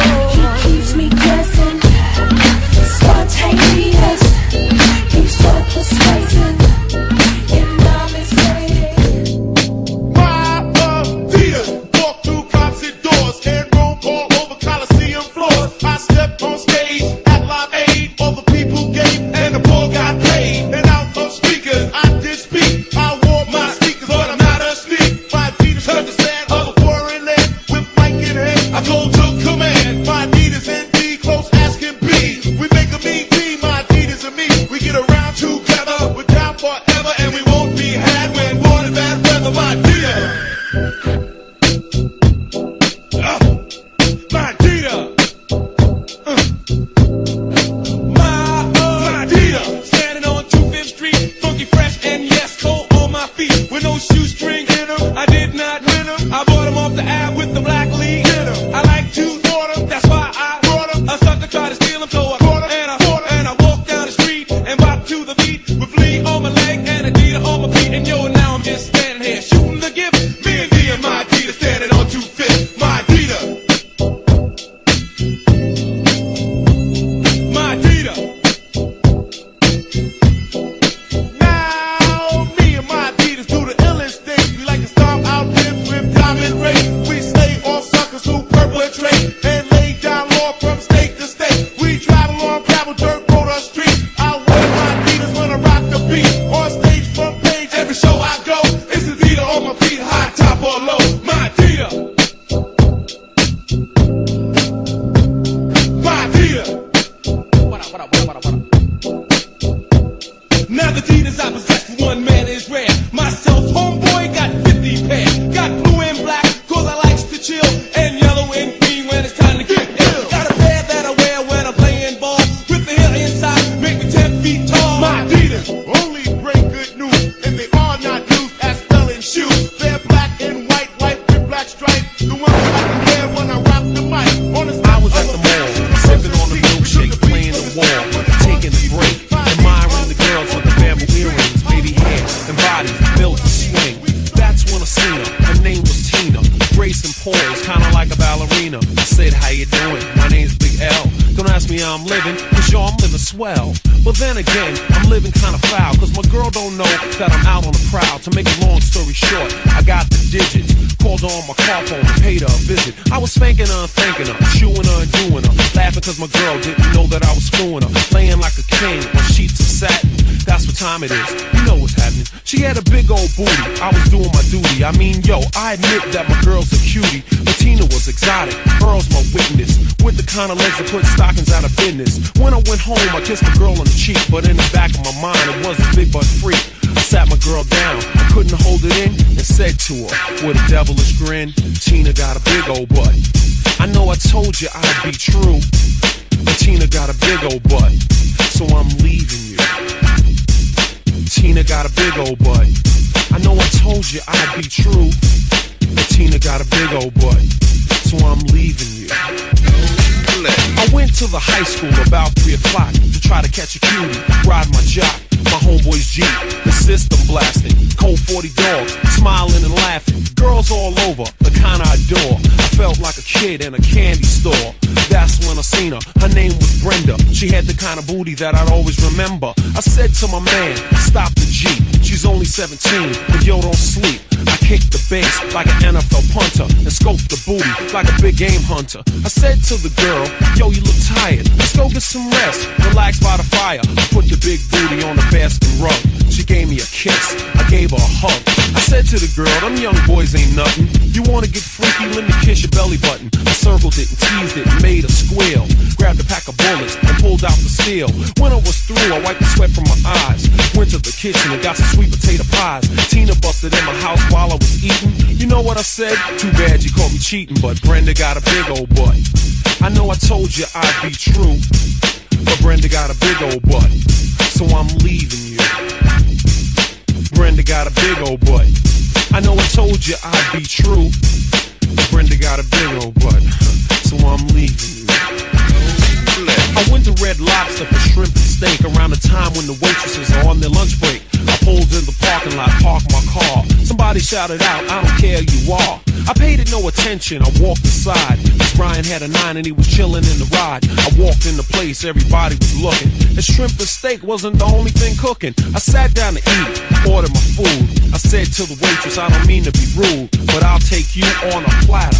Kind of legs that put stockings out of business. When I went home, I kissed the girl on the cheek. But in the back of my mind, it was this big butt freak. I sat my girl down. I couldn't hold it in and said to her with a devilish grin, Tina got a big old butt. I know I told you I'd be true. But Tina got a big old butt. So I'm leaving you. Tina got a big old butt. I know I told you I'd be true. But Tina got a big old butt. So I'm leaving you. I went to the high school about 3 o'clock to try to catch a cutie, ride my jock. My homeboy's G, the system blasting, cold 40 dogs, smiling and laughing. Girls all over, the kind I adore. I felt like a kid in a candy store. That's when I seen her. Her name was Brenda. She had the kind of booty that I'd always remember. I said to my man, stop the Jeep. She's only 17, but yo, don't sleep. I kicked the bass like an NFL punter and scoped the booty like a big game hunter. I said to the girl, yo, you look tired. Let's go get some rest. Relax by the fire. Put the big booty on the basket rug. She gave me a kiss. I gave her a hug. I said to the girl, them young boys ain't nothing. You wanna get freaky? Let me kiss your belly button. I circled it and teased it and made a squeal. Grabbed a pack of bullets and pulled out the steel. When I was through, I wiped the sweat from my eyes. Went to the kitchen and got some sweet potato pies. Tina busted in my house while I was eating. You know what I said? Too bad you caught me cheating, but Brenda got a big old butt. I know I told you I'd be true, but Brenda got a big old butt. So I'm leaving you. Brenda got a big old butt. I know I told you I'd be true, Brenda got a big old butt. So I'm leaving you. I went to Red Lobster for shrimp and steak around the time when the waitresses are on their lunch break. I pulled in the parking lot, parked my car. Somebody shouted out, I don't care, you are. I paid it no attention, I walked aside. Miss Brian had a nine and he was chilling in the ride. I walked in the place, everybody was looking. And shrimp and steak wasn't the only thing cooking. I sat down to eat, ordered my food. I said to the waitress, I don't mean to be rude, but I'll take you on a platter.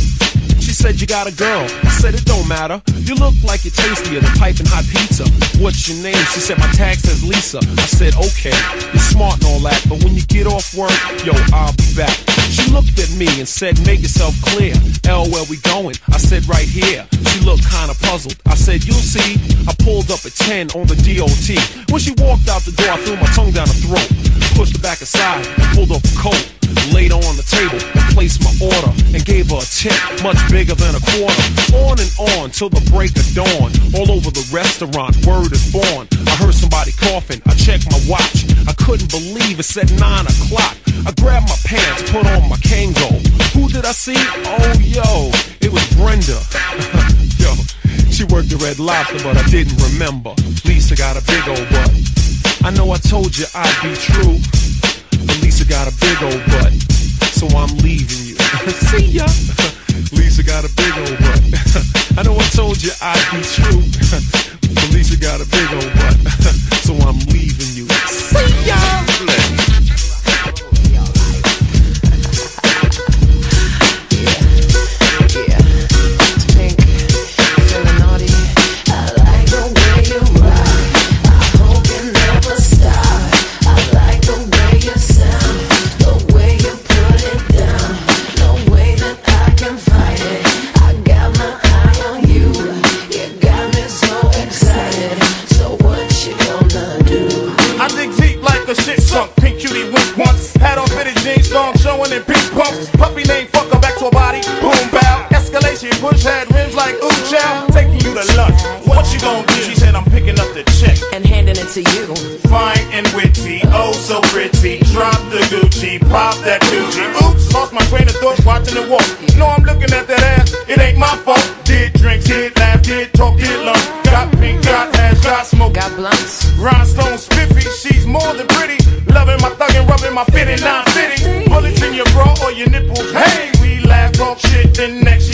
She said you got a girl. I said it don't matter. You look like you're tastier than piping hot pizza. What's your name? She said my tag says Lisa. I said okay, you're smart and all that, but when you get off work, yo, I'll be back. She looked at me and said, make yourself clear. L, where we going? I said right here. She looked kinda puzzled. I said, you'll see. I pulled up at 10 on the DOT. When she walked out the door, I threw my tongue down her throat. Pushed her back aside and pulled off a coat laid her on the table and placed my order and gave her a tip much bigger than a quarter. On and on till the break of dawn. All over the restaurant, word is born. I heard somebody coughing. I checked my watch. I couldn't believe it said nine o'clock. I grabbed my pants, put on my Kangol. Who did I see? Oh, yo, it was Brenda. (laughs) yo, she worked at Red Lobster, but I didn't remember. Lisa got a big old butt. I know I told you I'd be true. But Lisa got a big old butt, so I'm leaving you. (laughs) See ya. (laughs) Lisa got a big old butt. (laughs) I know I told you I'd be true. (laughs) But Lisa got a big old butt, (laughs) so I'm leaving you. See ya. Jeans, in pink pumps. Puppy named fucker back to a body. Boom bow. Escalation push head, rims like ooh chow. Taking you to lunch. What you gonna do? She said I'm picking up the check and handing it to you. Fine and witty, oh so pretty. Drop the Gucci, pop that Gucci. Oops, lost my train of thought watching the walk. No, I'm looking at that ass. It ain't my fault. Did drinks, did laugh, did talk, did lunch. Got pink, got ass, got smoke. Got blunts. Rhinestone spiffy, she's more than pretty. Loving my thuggin', rubbing my fitting, not fitting. Your bra or your nipples. Hey, we laugh, talk shit. Then next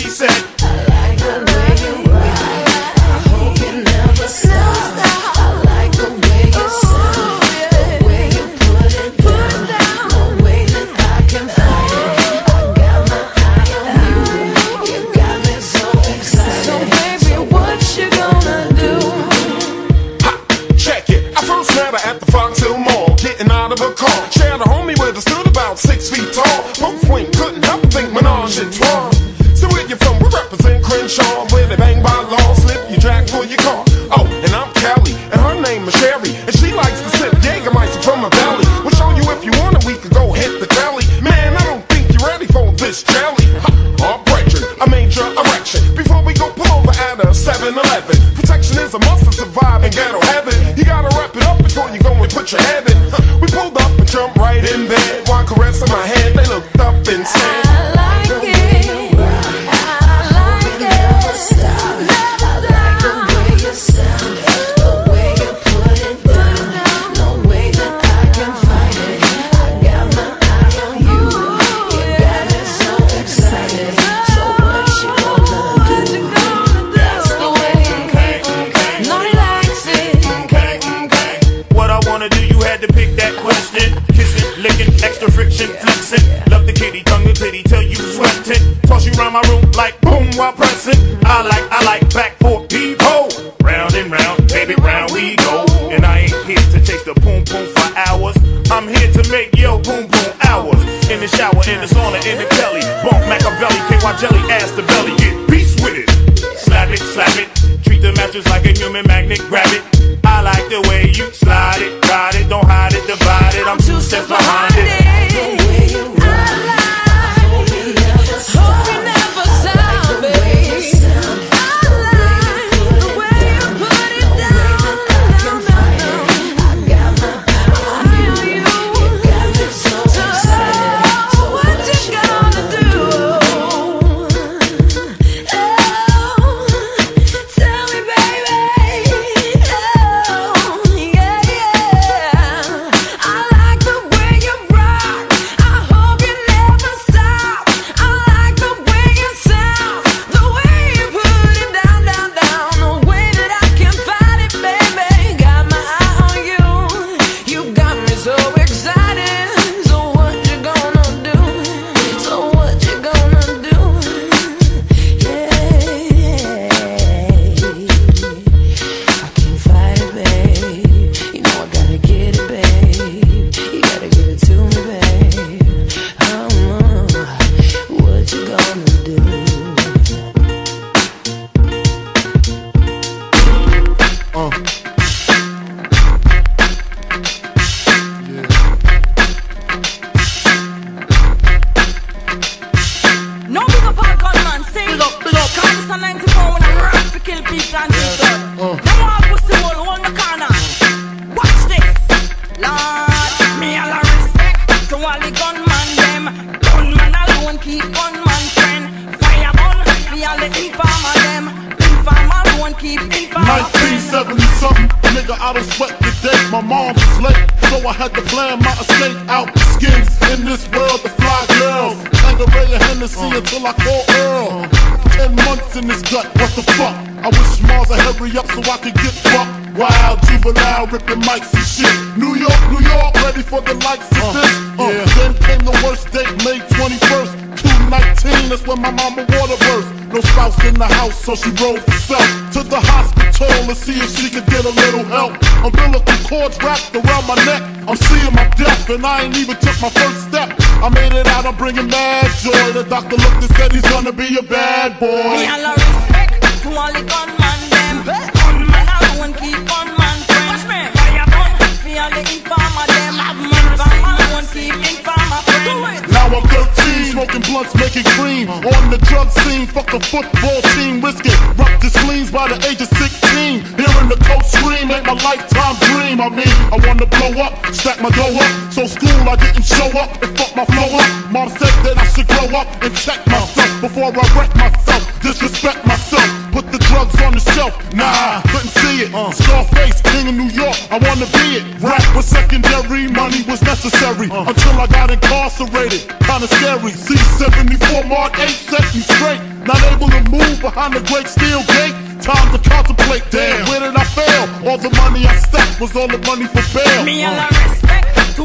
stack my dough up. So school, I didn't show up and fuck my flow up. Mom said that I should grow up and check myself before I wreck myself. Disrespect myself, put the drugs on the shelf. Nah, couldn't see it. Uh. Scarface, king of New York, I wanna be it. Rap was secondary, money was necessary. Uh. Until I got incarcerated, kinda scary. C74 Mark 8 set me straight. Not able to move behind the great steel gate. Time to contemplate, damn, where did I fail? All the money I stacked was all the money for bail. Me uh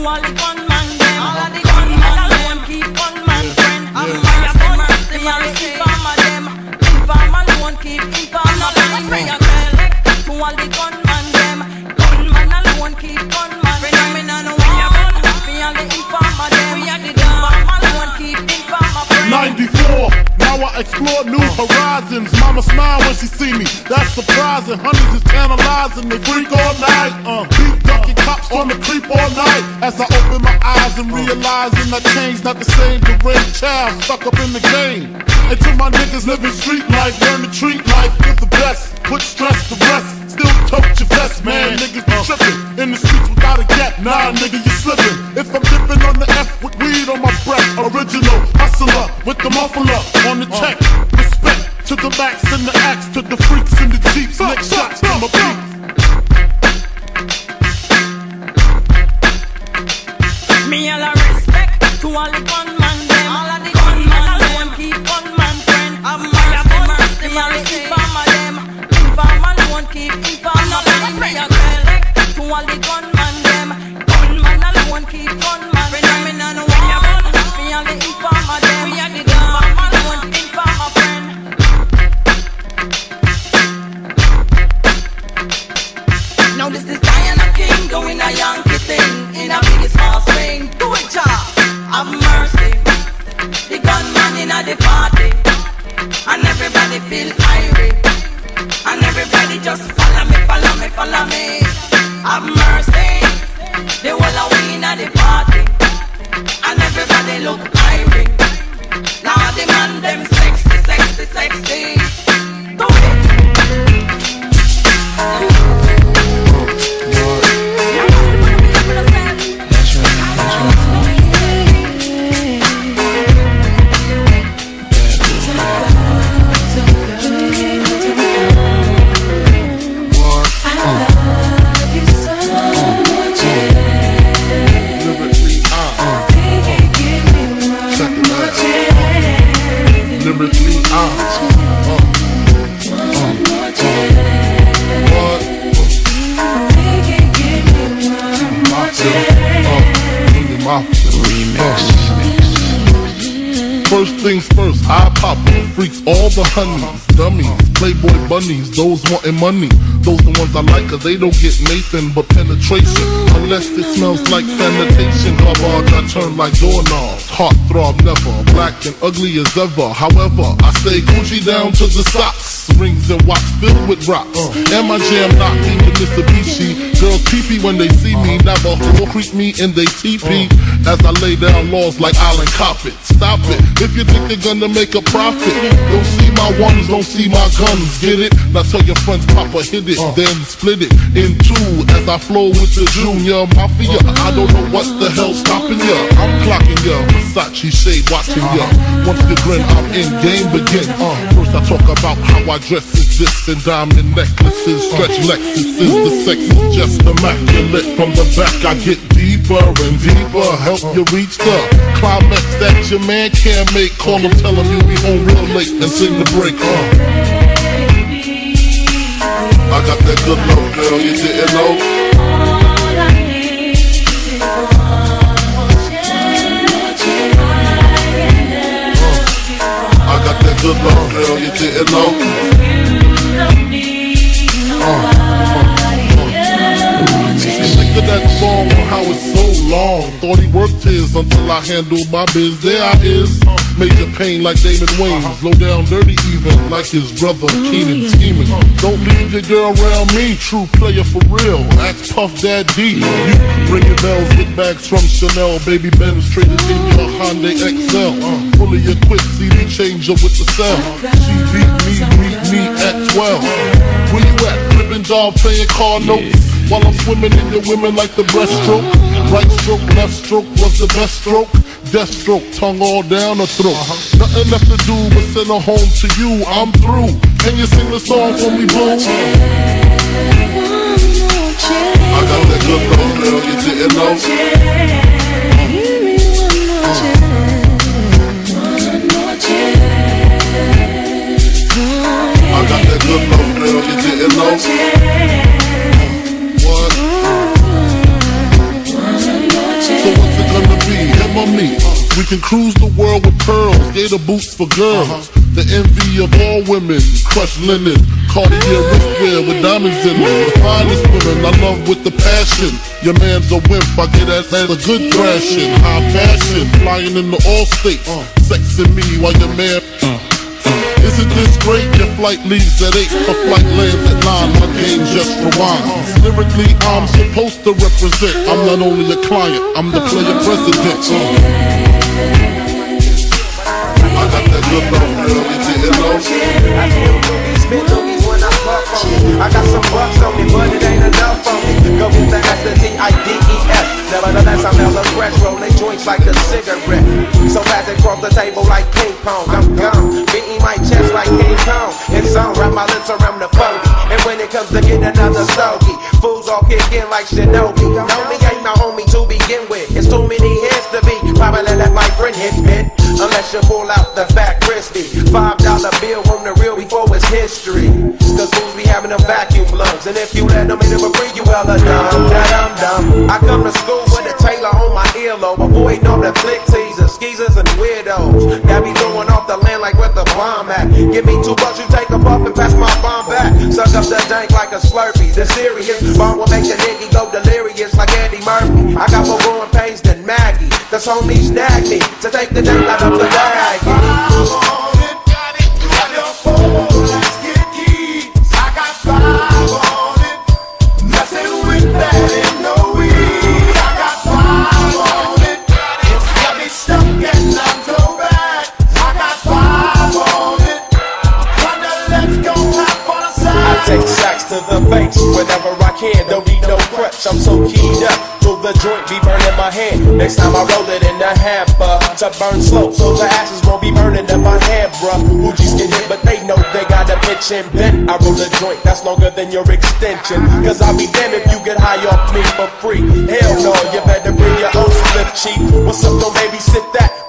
all the gunman them. All of the gunman them keep gunman friend. I'm a gunman informer them. Informer alone keep informer them. Me a tell to all the gunman them. Gunman alone keep gunman friend. Me no one. Me all the informer them. We are the informer alone keep informer friend. 94. Now I explore new horizons. Mama smile when she see me. That's surprising. Honeys is tantalizing. They freak all night. Uh on the creep all night. As I open my eyes and realizing I changed, not the same deranged child stuck up in the game. And to my niggas living street life, learn to treat life with the best. Put stress to rest. Still tote your vest, man. Niggas be tripping in the streets without a gap. Nah, nigga, you slipping. If I'm dipping on the F with weed on my breath, original hustler with the muffler wanting money. Those the ones I like cause they don't get Nathan but penetration. Unless it smells like sanitation. Garbage I turn like doorknobs. Heart throb never, black and ugly as ever. However, I stay Coogi down to the socks. Rings and watch filled with rocks. Uh. And my jam knocking the Mitsubishi. Girls creepy when they see me. Uh-huh. Never will creep me in they teepee. Uh. As I lay down laws like Island Coppet. Stop it. Uh. If you think they're gonna make a profit, don't see my ones, don't see my guns. Get it? Now tell your friends, Papa hit it, then split it in two as I flow with the Junior Mafia. I don't know what the hell's stopping ya. I'm clocking ya, Versace shade watching ya. Uh-huh. Once you grin, I'm in game begin. Uh, first I talk about how I dress this and diamond necklaces, stretch Lexuses. The sex is just immaculate. From the back I get deeper and deeper, help you reach the climax that your man can't make. Call him, tell him you'll be home real late and sing the break. Uh. I got that good love, girl, you didn't know. I got that good love, girl, you didn't know. That song how it's so long. Thought he worked his until I handled my biz. There I is. Major pain like Damon Wayans. Low down dirty even like his brother Keenen scheming. Don't leave your girl around me. True player for real. Ask Puff Daddy. You ringing bells with bags from Chanel. Baby Benz traded in uh, your Hyundai Excel. Fully equipped CD changer with the cell. She beat me, me at 12. Where you at? Flipping job playing car notes. While I'm swimming in your women like the breaststroke. Right stroke, left stroke was the best stroke. Death stroke, tongue all down her throat. Uh-huh. Nothing left to do but send her home to you. I'm through. Can you sing the song for me, boo? I got that good love, girl, you didn't know. Girl, you didn't know. What? So what's it gonna be? Him or me? We can cruise the world with pearls, gator boots for girls. The envy of all women, crushed linen, Cartier wristwear with diamonds in them. The finest women I love with the passion. Your man's a wimp, I get that as a good thrashing. High fashion, flying in the all states. Sexing me while your man. Isn't this great? Your flight leaves at 8, a flight lands at 9, my game just rewinds. Lyrically, I'm supposed to represent. I'm not only a client, I'm the player president. I got that good little girl, you didn't know. I got some bucks on me, but it ain't enough on me. Go with the S, the T-I-D-E-S. Nevertheless, I'm hella fresh, rolling joints like a cigarette. So fast across the table like ping pong. I'm gone, beating my chest like King Kong. And some wrap my lips around the phony. And when it comes to getting another stogie, fools all kick in like Shinobi. Know me ain't my homie to begin with. It's too many heads to be. Probably let my friend hit it. Unless you pull out the fat crispy. Five dollar bill on the real before history. Cause fools be having them vacuum lungs. And if you let them them free, you hella dumb. Da dum dum. I come to school with a tailor on my earlobe. Avoiding all the flick teasers, skeezers, and weirdos. Got me throwing off the land like where the bomb at. Give me two bucks, you take a puff and pass my bomb back. Suck up the dank like a slurpee. The serious bomb will make the nigga go delirious like Eddie Murphy. I got more growing pains than Maggie. Cause homies snag me to take the dank out of the bag. To the face whenever I can. Don't need no crutch, I'm so keyed up. Till the joint be burning my hand. Next time I roll it in the hamper to burn slow, so the ashes won't be burning in my hand, bruh. Hoogies get hit, but they know they got a pitch and bent. I roll a joint that's longer than your extension. Cause I'll be damned if you get high off me for free. Hell no, you better bring your own slip cheap. What's up, don't babysit that?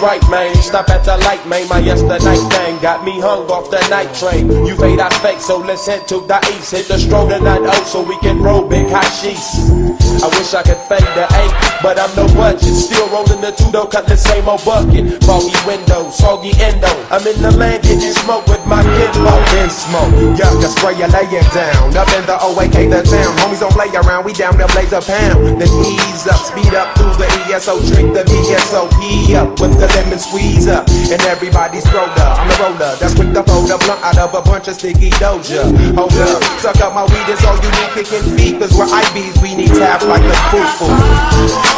Right, man. Stop at the light, man. My yesterday thing got me hung off the night train. You fade, I fake, so let's head to the east. Hit the stroll tonight, oh, so we can roll big hashish. I wish I could fade the eight, but I'm no budget. Still rolling the two, though, cut the same old bucket. Foggy windows, soggy endo. I'm in the land getting smoke with my kinfolk. In smoke, yuck, I spray you, lay it down. Up in the OAK, the town. Homies don't play around, we down there blaze a pound. Then ease up, speed up through the ESO, drink the VSOP up with the lemon squeeze up. And everybody's roller, I'm the roller. That's quick to fold a blunt out of a bunch of sticky doja. Hold up, suck up my weed, it's all you need kicking feet. Cause we're IBs, we need tap like the foo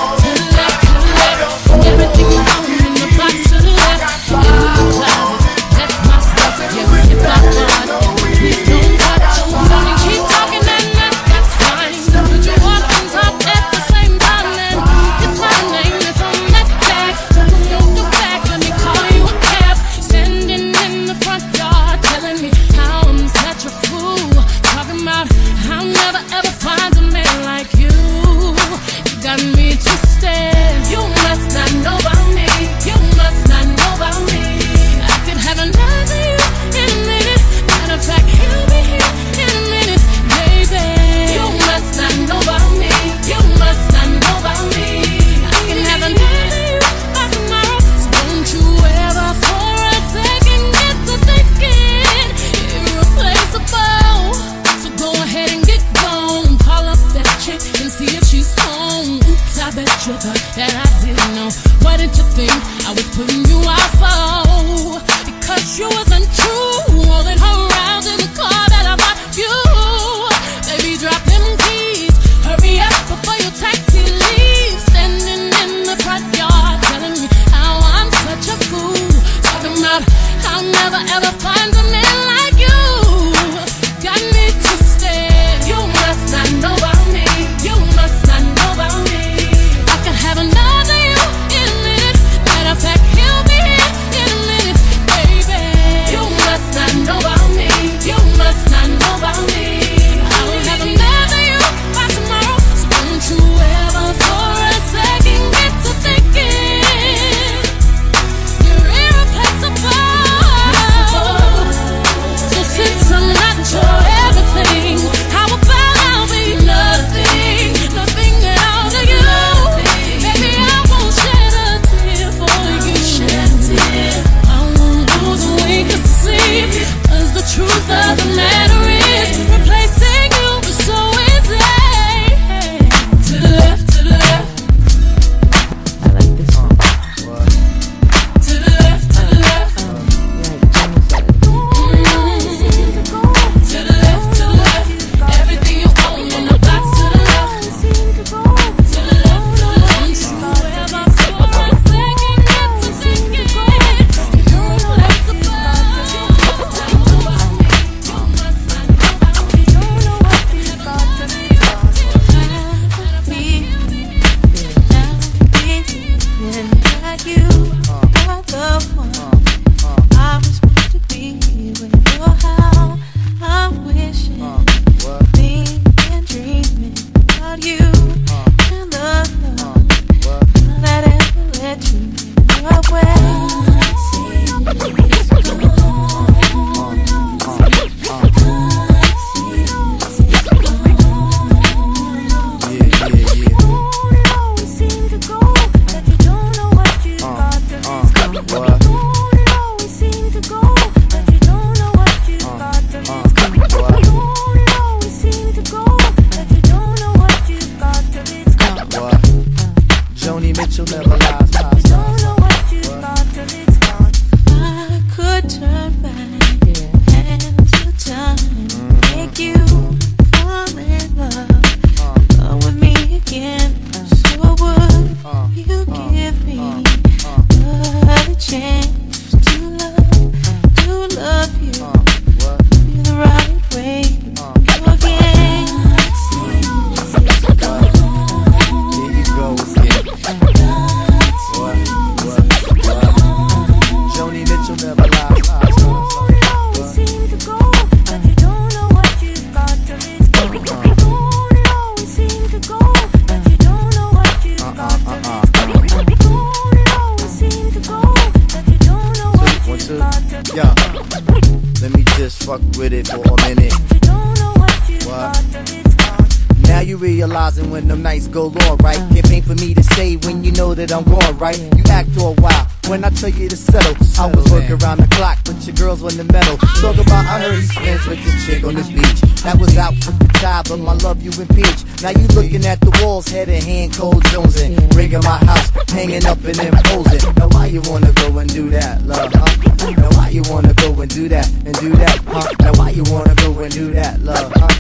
realizing when them nights go long, right? Can't pay for me to stay when you know that I'm gone, right? You act all wild when I tell you to settle. I was working around the clock, but your girls on the metal. Talk about I heard he spends with this chick on the beach. That was out for the time, but my love you impeach. Now you looking at the walls, head in hand, cold jonesing. Rigging my house, hanging up and imposing. Now why you wanna go and do that, love, huh? Now why you wanna go and do that, and do that, huh? Now why you wanna go and do that, love, huh?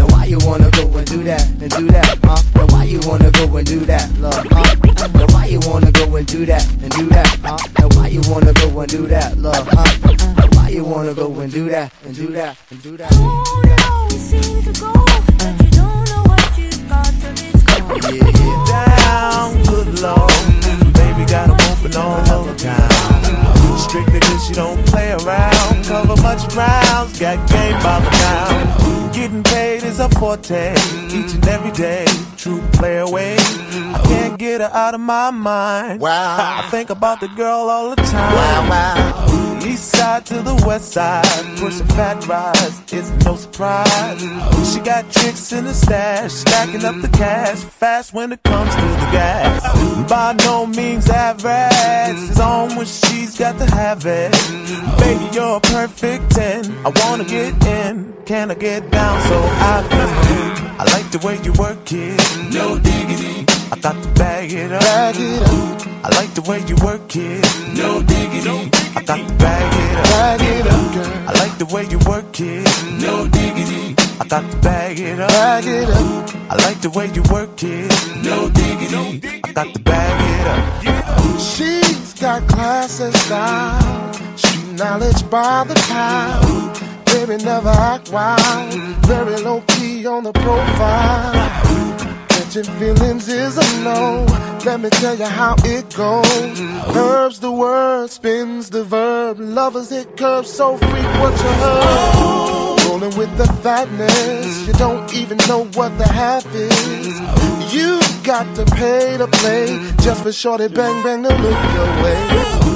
Now why you wanna go and do that, and do that, huh? Now why you wanna go and do that, love, huh? Now why you wanna go and do that, and do that, huh? Now why you wanna go and do that, love, huh? Now why you wanna go and do that, and do that, and do that? Yeah, Good lord. Mm-hmm. Baby got 'em open all over town. Strictly cause you don't play around. Cover much grounds, got game by the pound. Getting paid is a forte, each and every day. True play away. I can't get her out of my mind. Wow. I think about the girl all the time. Wow, wow. East side to the west side, pushing fat rides, it's no surprise. She got tricks in the stash, stacking up the cash, fast when it comes to the gas. By no means average, it's on when she's got to have it. Baby, you're a perfect 10, I wanna get in, can I get down so I can? I like the way you work it, no diggity. I got to bag it up. Bag it up. I like the way you work it. No diggity. I got to bag it up. Bag it up, girl. I like the way you work it. No diggity. I got to bag it up. Bag it up. I like the way you work it. No diggity. I got to bag it up. She's got class and style, street knowledge by the pound. Baby never act wild, very low key on the profile. Feelings is a no. Let me tell you how it goes. Herbs the word, spins the verb. Lovers hit curves so frequent you heard. Rolling with the fatness, you don't even know what the half is. You got to pay to play just for shorty bang bang to look your way.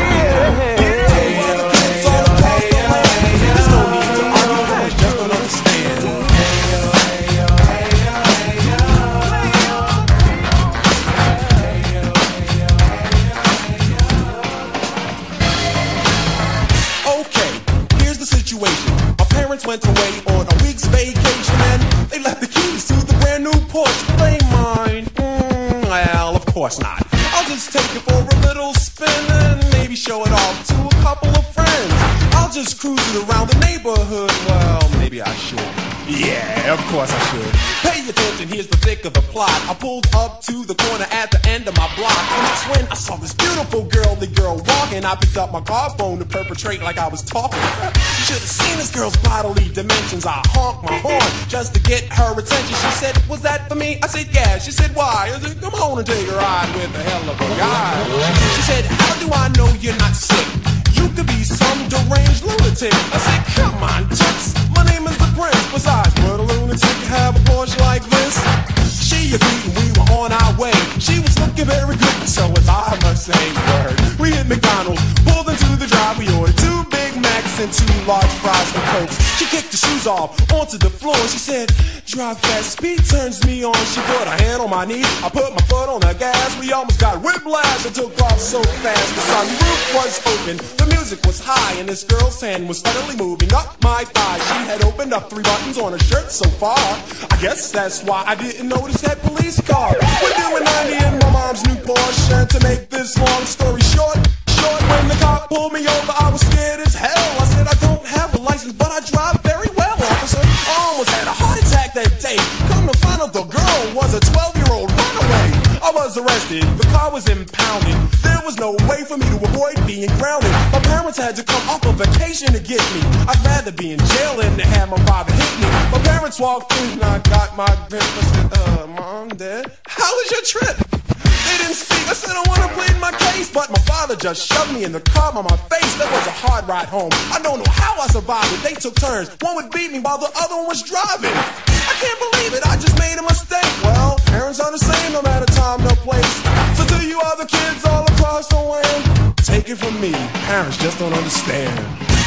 Course not. I'll just take it for a little spin and maybe show it off to a couple of friends. I'll just cruise it around the neighborhood. Well, maybe I should. Yeah, of course I should. Pay attention, here's the thick of the plot. I pulled up to the corner at the end of my block. And that's when I saw this beautiful girl, the girl walking. I picked up my car phone to perpetrate like I was talking. (laughs) You should have seen this girl's bodily dimensions. I honked my horn just to get her attention. She said, Was that for me? I said, Yeah. She said, Why? I said, Come on and take a ride with a hell of a guy. She said, How do I know you're not sick? You could be some deranged lunatic. I said, Come on, toots. My name is the Prince. Besides, would a lunatic have a Porsche like this? She agreed and we were on our way. She was looking very good, so as I must say, word. We hit McDonald's, pulled into the drive, we ordered two Big and two large fries and cokes. She kicked the shoes off onto the floor. She said, "Drive fast, speed turns me on." She put her hand on my knee, I put my foot on the gas. We almost got whiplash and took off so fast. The sunroof was open, the music was high, and this girl's hand was steadily moving up my thigh. She had opened up three buttons on her shirt so far. I guess that's why I didn't notice that police car. We're doing 90 in my mom's vacation to get me. I'd rather be in jail than to have my father hit me. My parents walked in and I got my grip. I said, uh, mom, dad, how was your trip? They didn't speak. I said, I want to plead my case. But my father just shoved me in the car by my face. That was a hard ride home. I don't know how I survived it. They took turns. One would beat me while the other one was driving. I can't believe it. I just made a mistake. Well, parents are the same no matter time, no place. So to you other kids all stars don't. Take it from me, parents just don't understand.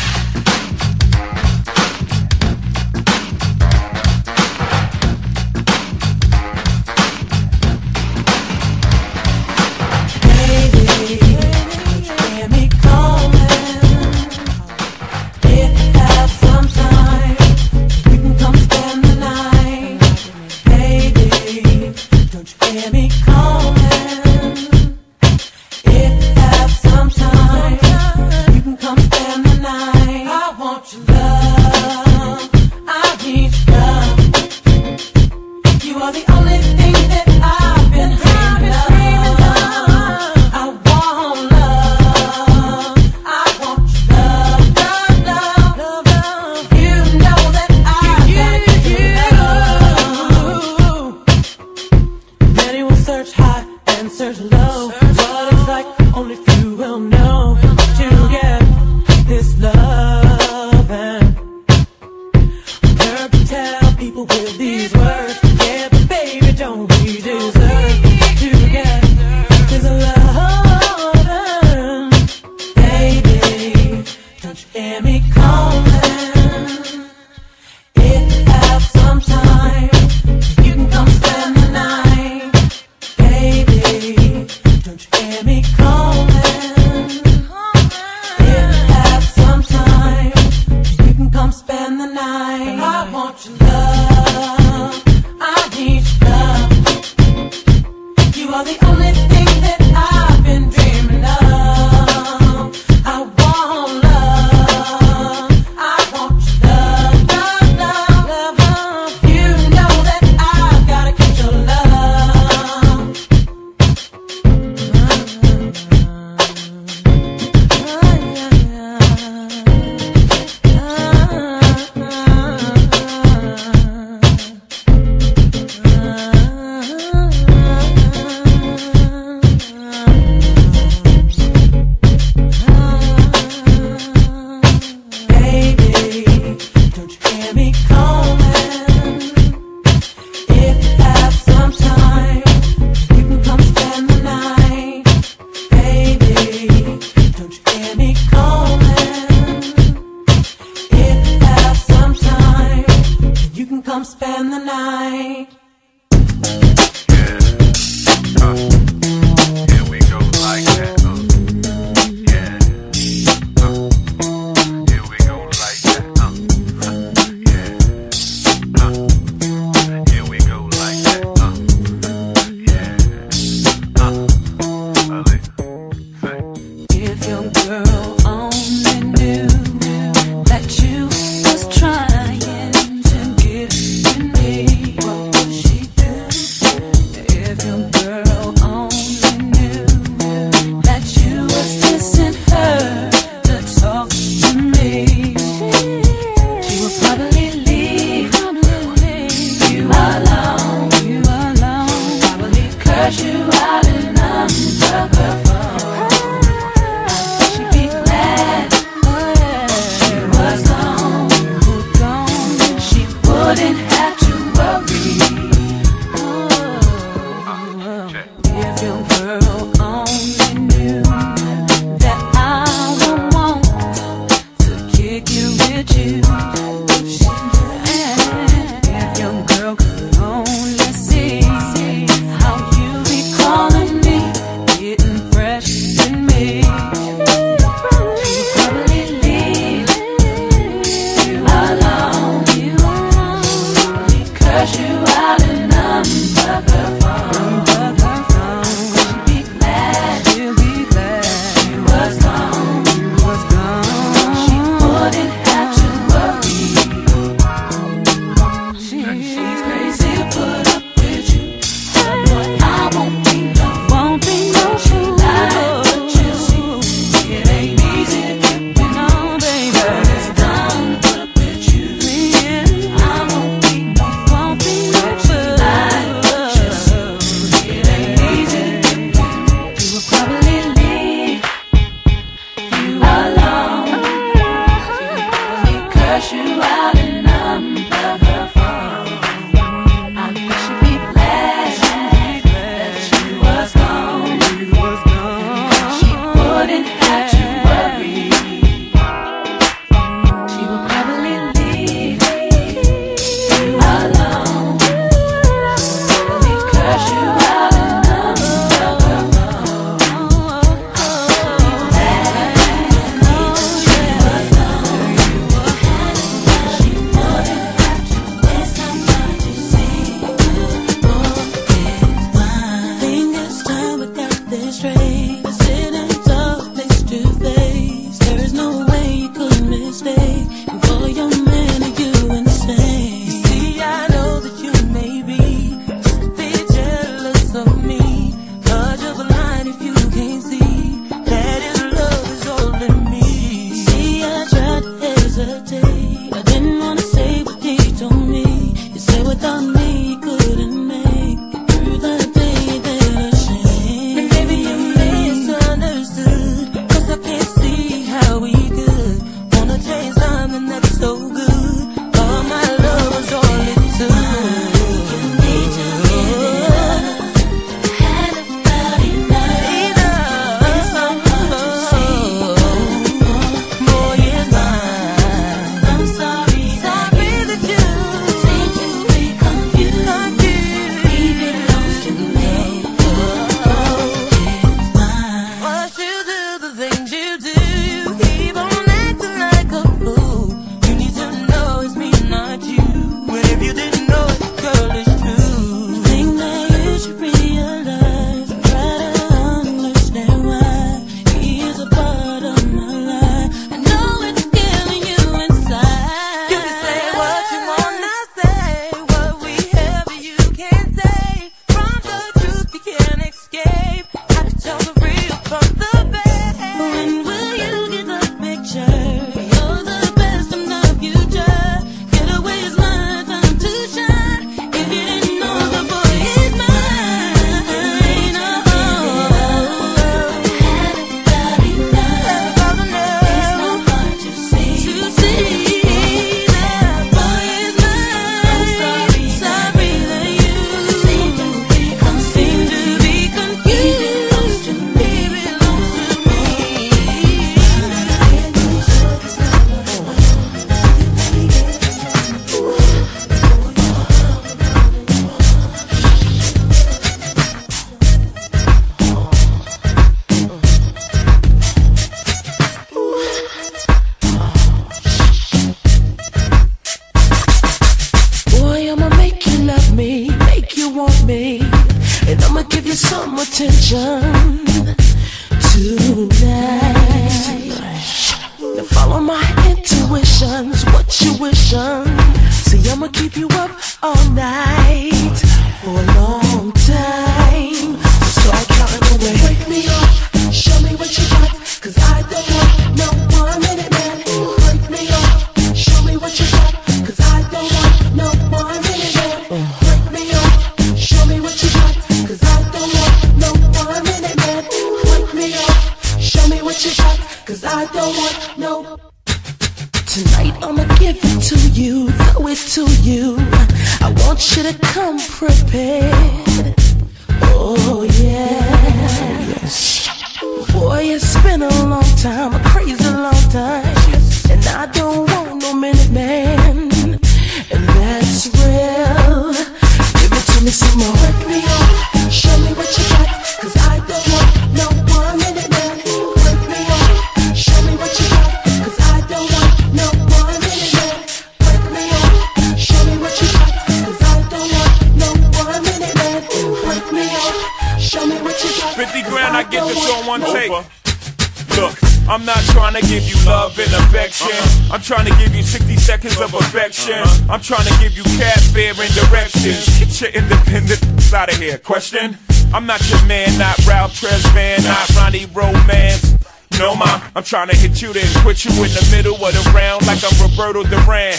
Question? I'm not your man, not Ralph Tresvant, not Ronnie Romance. No, ma, I'm trying to hit you then put you in the middle of the round like I'm Roberto Duran.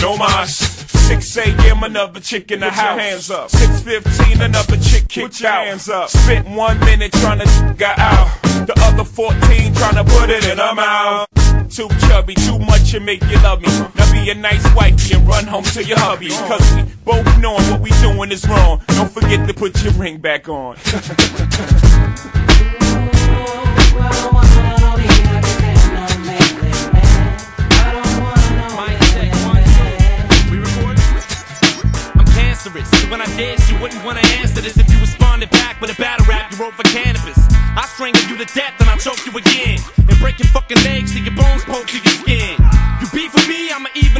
No mas. 6 a.m. another chick in the house. Hands up. 6:15 another chick kicked out. Hands up. Spent one minute trying to got out. The other 14 trying to put it in her mouth. Too chubby, too much to make you love me. Now be a nice wifey and run home to your hubby. Cause we both knowing what we doing is wrong. Don't forget to put your ring back on. (laughs) So when I dance, you wouldn't wanna answer this if you responded back with a battle rap you wrote for cannabis. I strangle you to death and I choke you again. And break your fucking legs till your bones poke through your skin.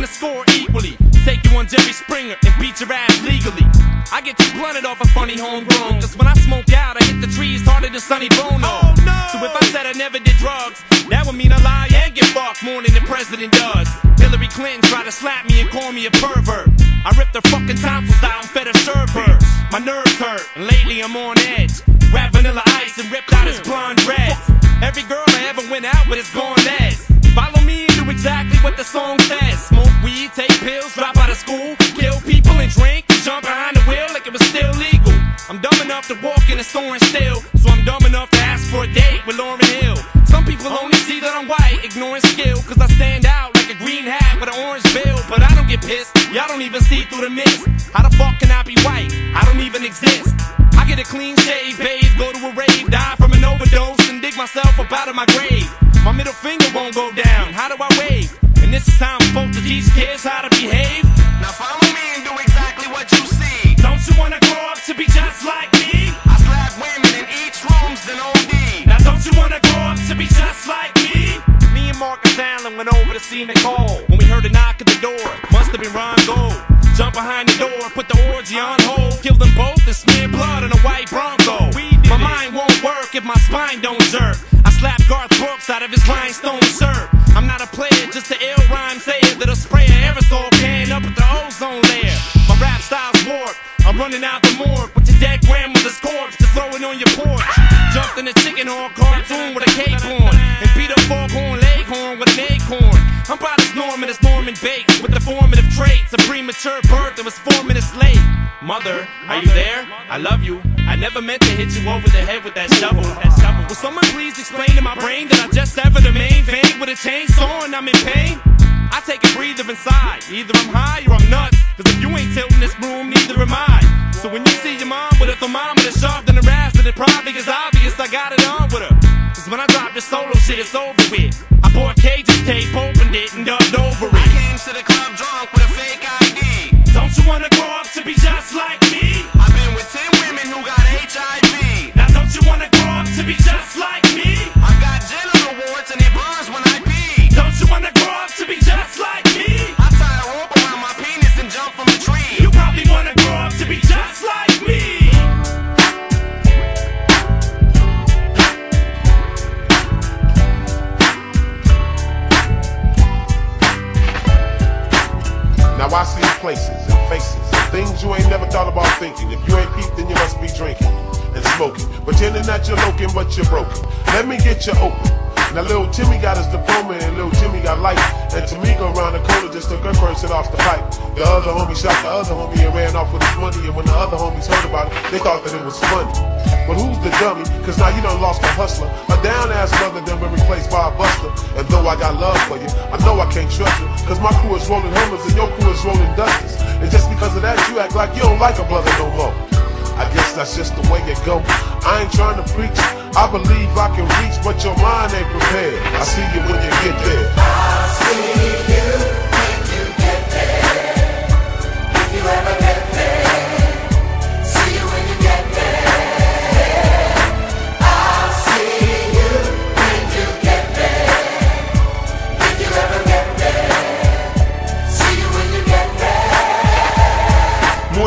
You beef with me, I'ma score equally. Take you on Jerry Springer and beat your ass legally. I get too blunted off a funny homegrown. Cause when I smoke out, I hit the trees harder than Sonny Bono. Oh, so if I said I never did drugs, that would mean I lie and get fucked more than the president does. Hillary Clinton tried to slap me and call me a pervert. I ripped her fucking tonsils out and fed her serve her. My nerves hurt, and lately I'm on edge. Rap vanilla ice and ripped out his blonde dreads. Every girl I ever went out with is gone less. Follow me exactly what the song says. Smoke weed, take pills, drop out of school, kill people and drink, jump behind the wheel like it was still legal. I'm dumb enough to walk in a store and steal, so I'm dumb enough to ask for a date with Lauryn Hill. Some people only see that I'm white, ignoring skill, cause I stand out like a green hat with an orange bill. But I don't get pissed, y'all don't even see through the mist. How the fuck can I be white? I don't even exist. I get a clean shave, bathe, go to a rave, die from an overdose, and dig myself up out of my grave. My middle finger won't go down, how do I wave? And this is how I'm supposed to teach kids how to behave. Now follow me and do exactly what you see. Don't you wanna grow up to be just like me? I slap women in each rooms, then OD. Now don't you wanna grow up to be just like me? Me and Marcus Allen went over to see Nicole. When we heard a knock at the door, must have been Ron Gold. Jump behind the door, put the orgy on hold, kill them both and smear blood on a white Bronco. My mind won't work if my spine don't jerk. Slap Garth Brooks out of his rhinestone shirt. I'm not a player, just an ill rhyme sayer that'll spray an aerosol can up at the ozone layer. My rap style's warped. I'm running out the morgue with your dead grandmother's corpse to throw it on your porch. Jumped in a chicken horn cartoon with a cape on and beat up foghorn leghorn with an acorn. I'm proud as Norman as Norman Bates with the formative traits. A premature birth that was four minutes late. Mother, are you there? I love you. I never meant to hit you over the head with. That shovel. Will someone please explain to my brain that I just severed the main vein with a chainsaw and I'm in pain? I take a breather inside. Either I'm high or I'm nuts. Cause if you ain't tilting this room, neither am I. So when you see your mom with a thermometer sharp than a razor, it probably is obvious I got it on with her. Cause when I drop this solo shit, it's over with. I bought Cage's tape, opened it, and dubbed over it. I came to the club drunk with a fake ID. Don't you wanna grow up to be just like me? I've been with 10 women who got HIV. You're broken. Let me get you open. Now little Timmy got his diploma and little Timmy got life. And Tamika around the corner just took her person off the pipe. The other homie shot the other homie and ran off with his money. And when the other homies heard about it, they thought that it was funny. But who's the dummy? Cause now you done lost a hustler. A down ass brother done been replaced by a buster. And though I got love for you, I know I can't trust you. Cause my crew is rolling Hummers and your crew is rolling Dusters. And just because of that, you act like you don't like a brother no more. I guess that's just the way it go. I ain't trying to preach. I believe I can reach, but your mind ain't prepared. I see you when you get there. I see you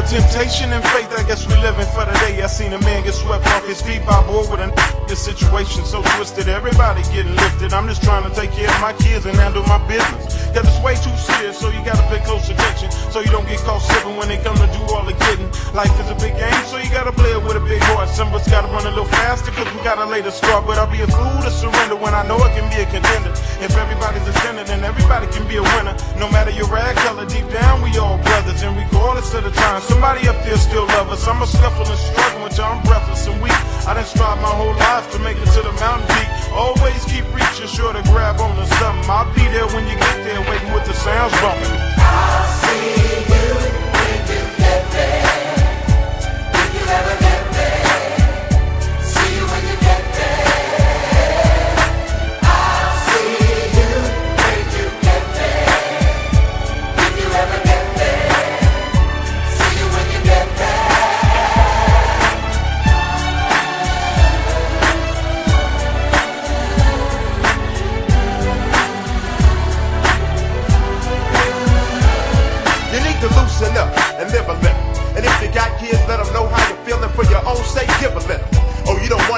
temptation and faith, I guess we living for the day. I seen a man get swept off his feet by a boy with a this situation so twisted. Everybody getting lifted. I'm just trying to take care of my kids and handle my business. Cause it's way too serious, so you gotta pay close attention. So you don't get caught slipping when they come to do all the getting. Life is a big game, so you gotta play it with a big heart. Some of us gotta run a little faster, cause we gotta lay the start. But I'll be a fool to surrender when I know it can be a contender. If everybody's a sinner, then everybody can be a winner. No matter your rag color, deep down we all brothers. And regardless of the time, somebody up there still love us. I'm a scuffle and struggling with y'all, I'm breathless and weak. I done strive my whole life to make it to the mountain peak. Always keep reaching, sure to grab on to something. I'll be there when you get there, waiting with the sounds bumping. I'll see you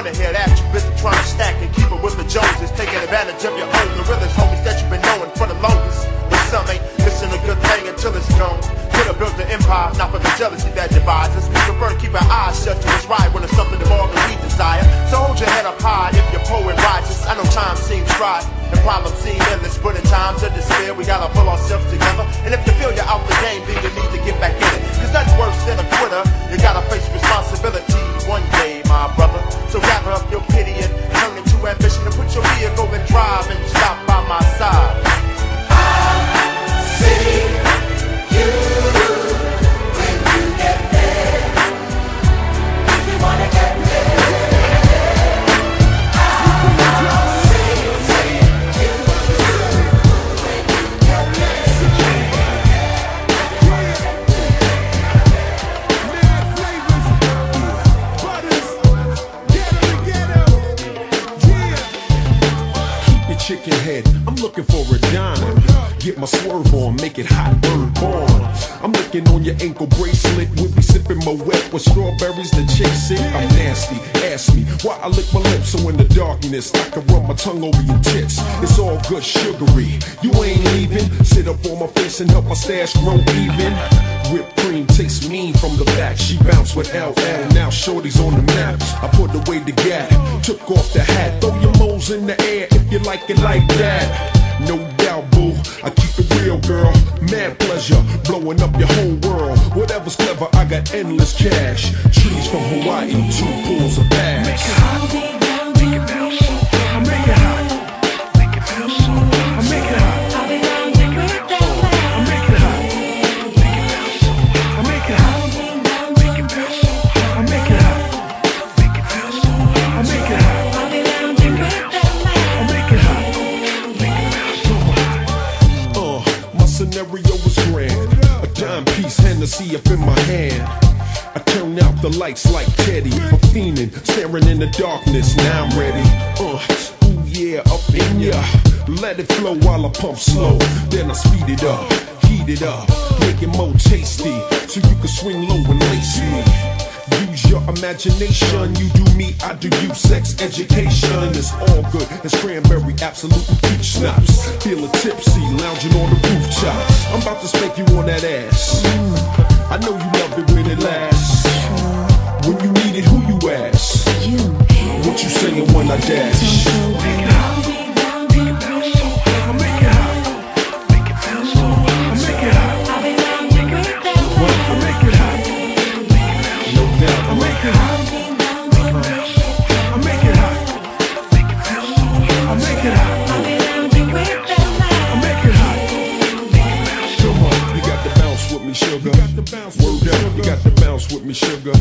wanna hear that, you busy trying to stack and keep it with the Joneses, taking advantage of your own, the realest homies that you've been knowing for the longest. But some ain't missing a good thing until it's gone. Could've built an empire, not for the jealousy that divides us. We prefer to keep our eyes shut to what's right when it's something more than we desire. So hold your head up high if you're and righteous. I know time seems strife and problems seem endless, but in times of despair, we gotta pull ourselves together. And if you feel you're out the game, then you need to get back in it. Cause nothing worse than a quitter. You gotta face responsibility one day, my brother. So gather up your pity and turn it to ambition and put your vehicle in drive and stop by my side. My swerve on, make it hot, bird born. I'm looking on your ankle bracelet. We'll be sipping my wet with strawberries to chase it. I'm nasty. Ask me why I lick my lips so in the darkness I can run my tongue over your tits. It's all good sugary. You ain't leaving. Sit up on my face and help my stash grow even. Whipped cream tastes mean from the back. She bounced with LL. Now shorty's on the map. I put away the gap. Took off the hat. Throw your moles in the air if you like it like that. No doubt, boo. I keep it real, girl. Mad pleasure. Blowing up your whole world. Whatever's clever, I got endless cash. Trees from Hawaii, two pools of bass. Lights like Teddy. I'm fiending, staring in the darkness. Now I'm ready. Uh, ooh yeah, up in ya. Let it flow while I pump slow. Then I speed it up, heat it up, make it more tasty. So you can swing low and lace me. use your imagination. You do me, I do you. Sex education is all good. It's cranberry, Absolut peach schnapps. Feeling tipsy, lounging on the rooftop. I'm about to spank you on that ass. I know you love it when it lasts. When you need it, who you ask? You. What you saying when I dash? Me, sugar.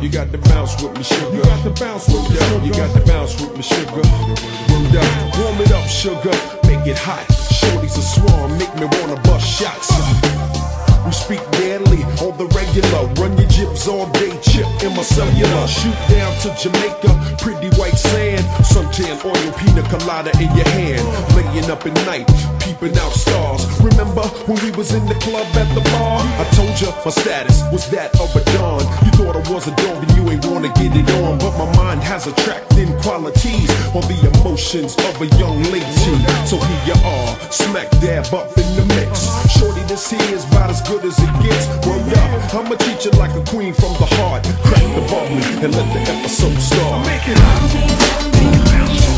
You got to bounce with me, sugar. You got to bounce with me, sugar. You got to bounce with me, sugar. Warm it up, sugar. Make it hot. Shorty's a swarm, make me wanna bust shots. We speak deadly on the regular. Run your jibs all day, chip in my cellular. Shoot down to Jamaica, pretty white sand. Suntan oil, pina colada in your hand. Laying up at night, peeping out stars. Remember when we was in the club at the bar? I told you my status was that of a dawn. You thought I was a dog and you ain't wanna get it on. But my mind has attracting qualities on the emotions of a young lady. So here you are, smack dab up in the mix. Shorty, this here is about as good as it gets. Word up, I'ma treat you like a queen from the heart. Crack the bubbly and let the episode start. Make it You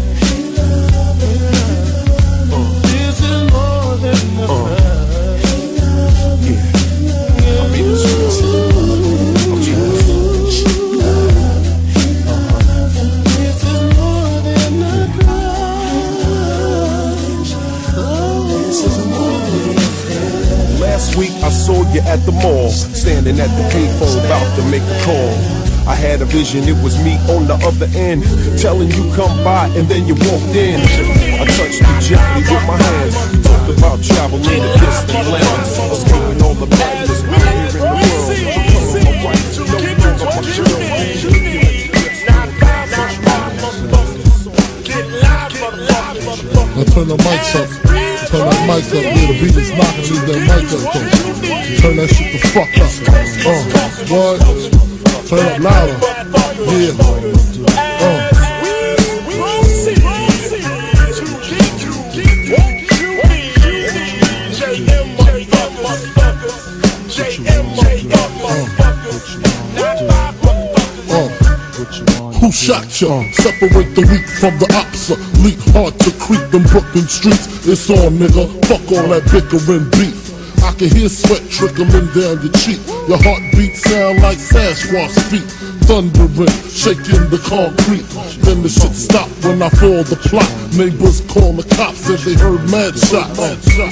Saw you at the mall, standing at the payphone about to make a call. I had a vision, it was me on the other end, telling you come by, and then you walked in. I touched you gently with my hands. You talked about traveling to distant lands, escaping all the madness out in the world. Becoming my wife, no longer my girl. Now turn the mics up. Turn that mic up. Yeah, the beat is knocking. Leave that mic up though. Turn that shit the fuck up. Uh, what? Turn up louder. Yeah. Shot ya? Separate the weak from the opsa. Leap hard to creep them Brooklyn streets. It's on, nigga. Fuck all that bickering beef. I can hear sweat trickling down your cheek. Your heartbeat sound like Sasquatch feet. Thundering, shaking the concrete. Then the shit stopped when I fall the plot. Neighbors call the cops as they heard mad shots.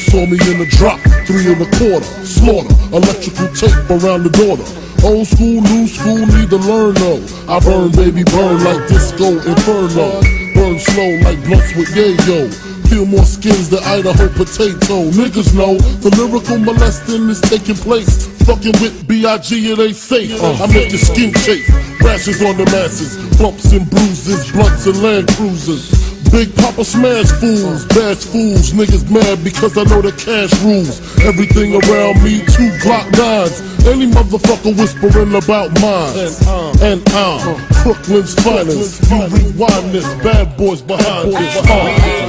Saw me in the drop, three and a quarter. Slaughter, electrical tape around the daughter. Old school, new school, need to learn though. I burn, baby, burn like disco inferno. Burn slow like blunts with yayo. Peel more skins than Idaho potato. Niggas know the lyrical molesting is taking place. Fucking with B.I.G. it ain't safe. I make your skin chafe. Rashes on the masses. Bumps and bruises. Blunts and land cruisers. Big Papa smash fools, bash fools, niggas mad because I know the cash rules. Everything around me, two Glock nines. Any motherfucker whispering about mine. And I'm Brooklyn's finest. You rewind this, bad boys behind this. Uh,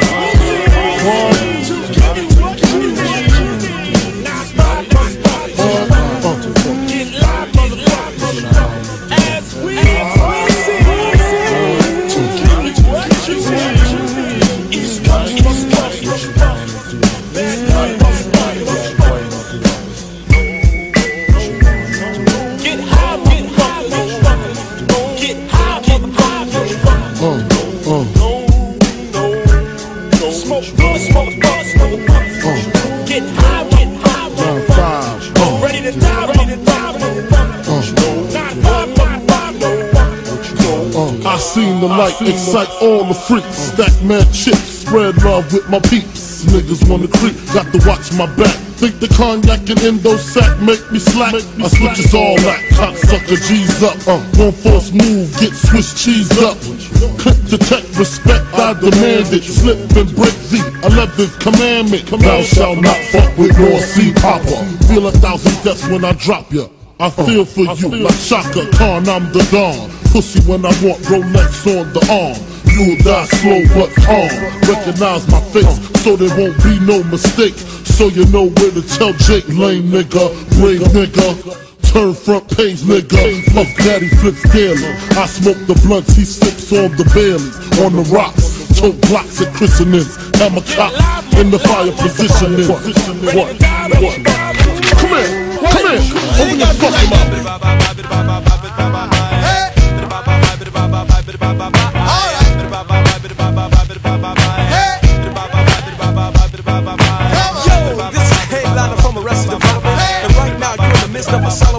with my peeps. Niggas wanna creep, got to watch my back. Think the cognac and endo sack make me slack. I switch switches all that, sucker G's up. Uh, one force move, get Swiss cheese up. Click detect respect, I demand it. Slip and break the 11th commandment. Thou shalt not fuck with North Sea Papa. Feel a thousand deaths when I drop ya. I feel for you like Chaka Khan, I'm the Don. Pussy when I want Rolex on the arm. You'll die slow but calm. Recognize my face so there won't be no mistake. So you know where to tell Jake, lame nigga, brave nigga. Turn front page, nigga. Puff Daddy flips daily. I smoke the blunts, he sips on the belly. On the rocks, tote blocks at christenings. I'm a cop in the fire positioning. What? What? Come here, come here. Open your fucking mouth. samba.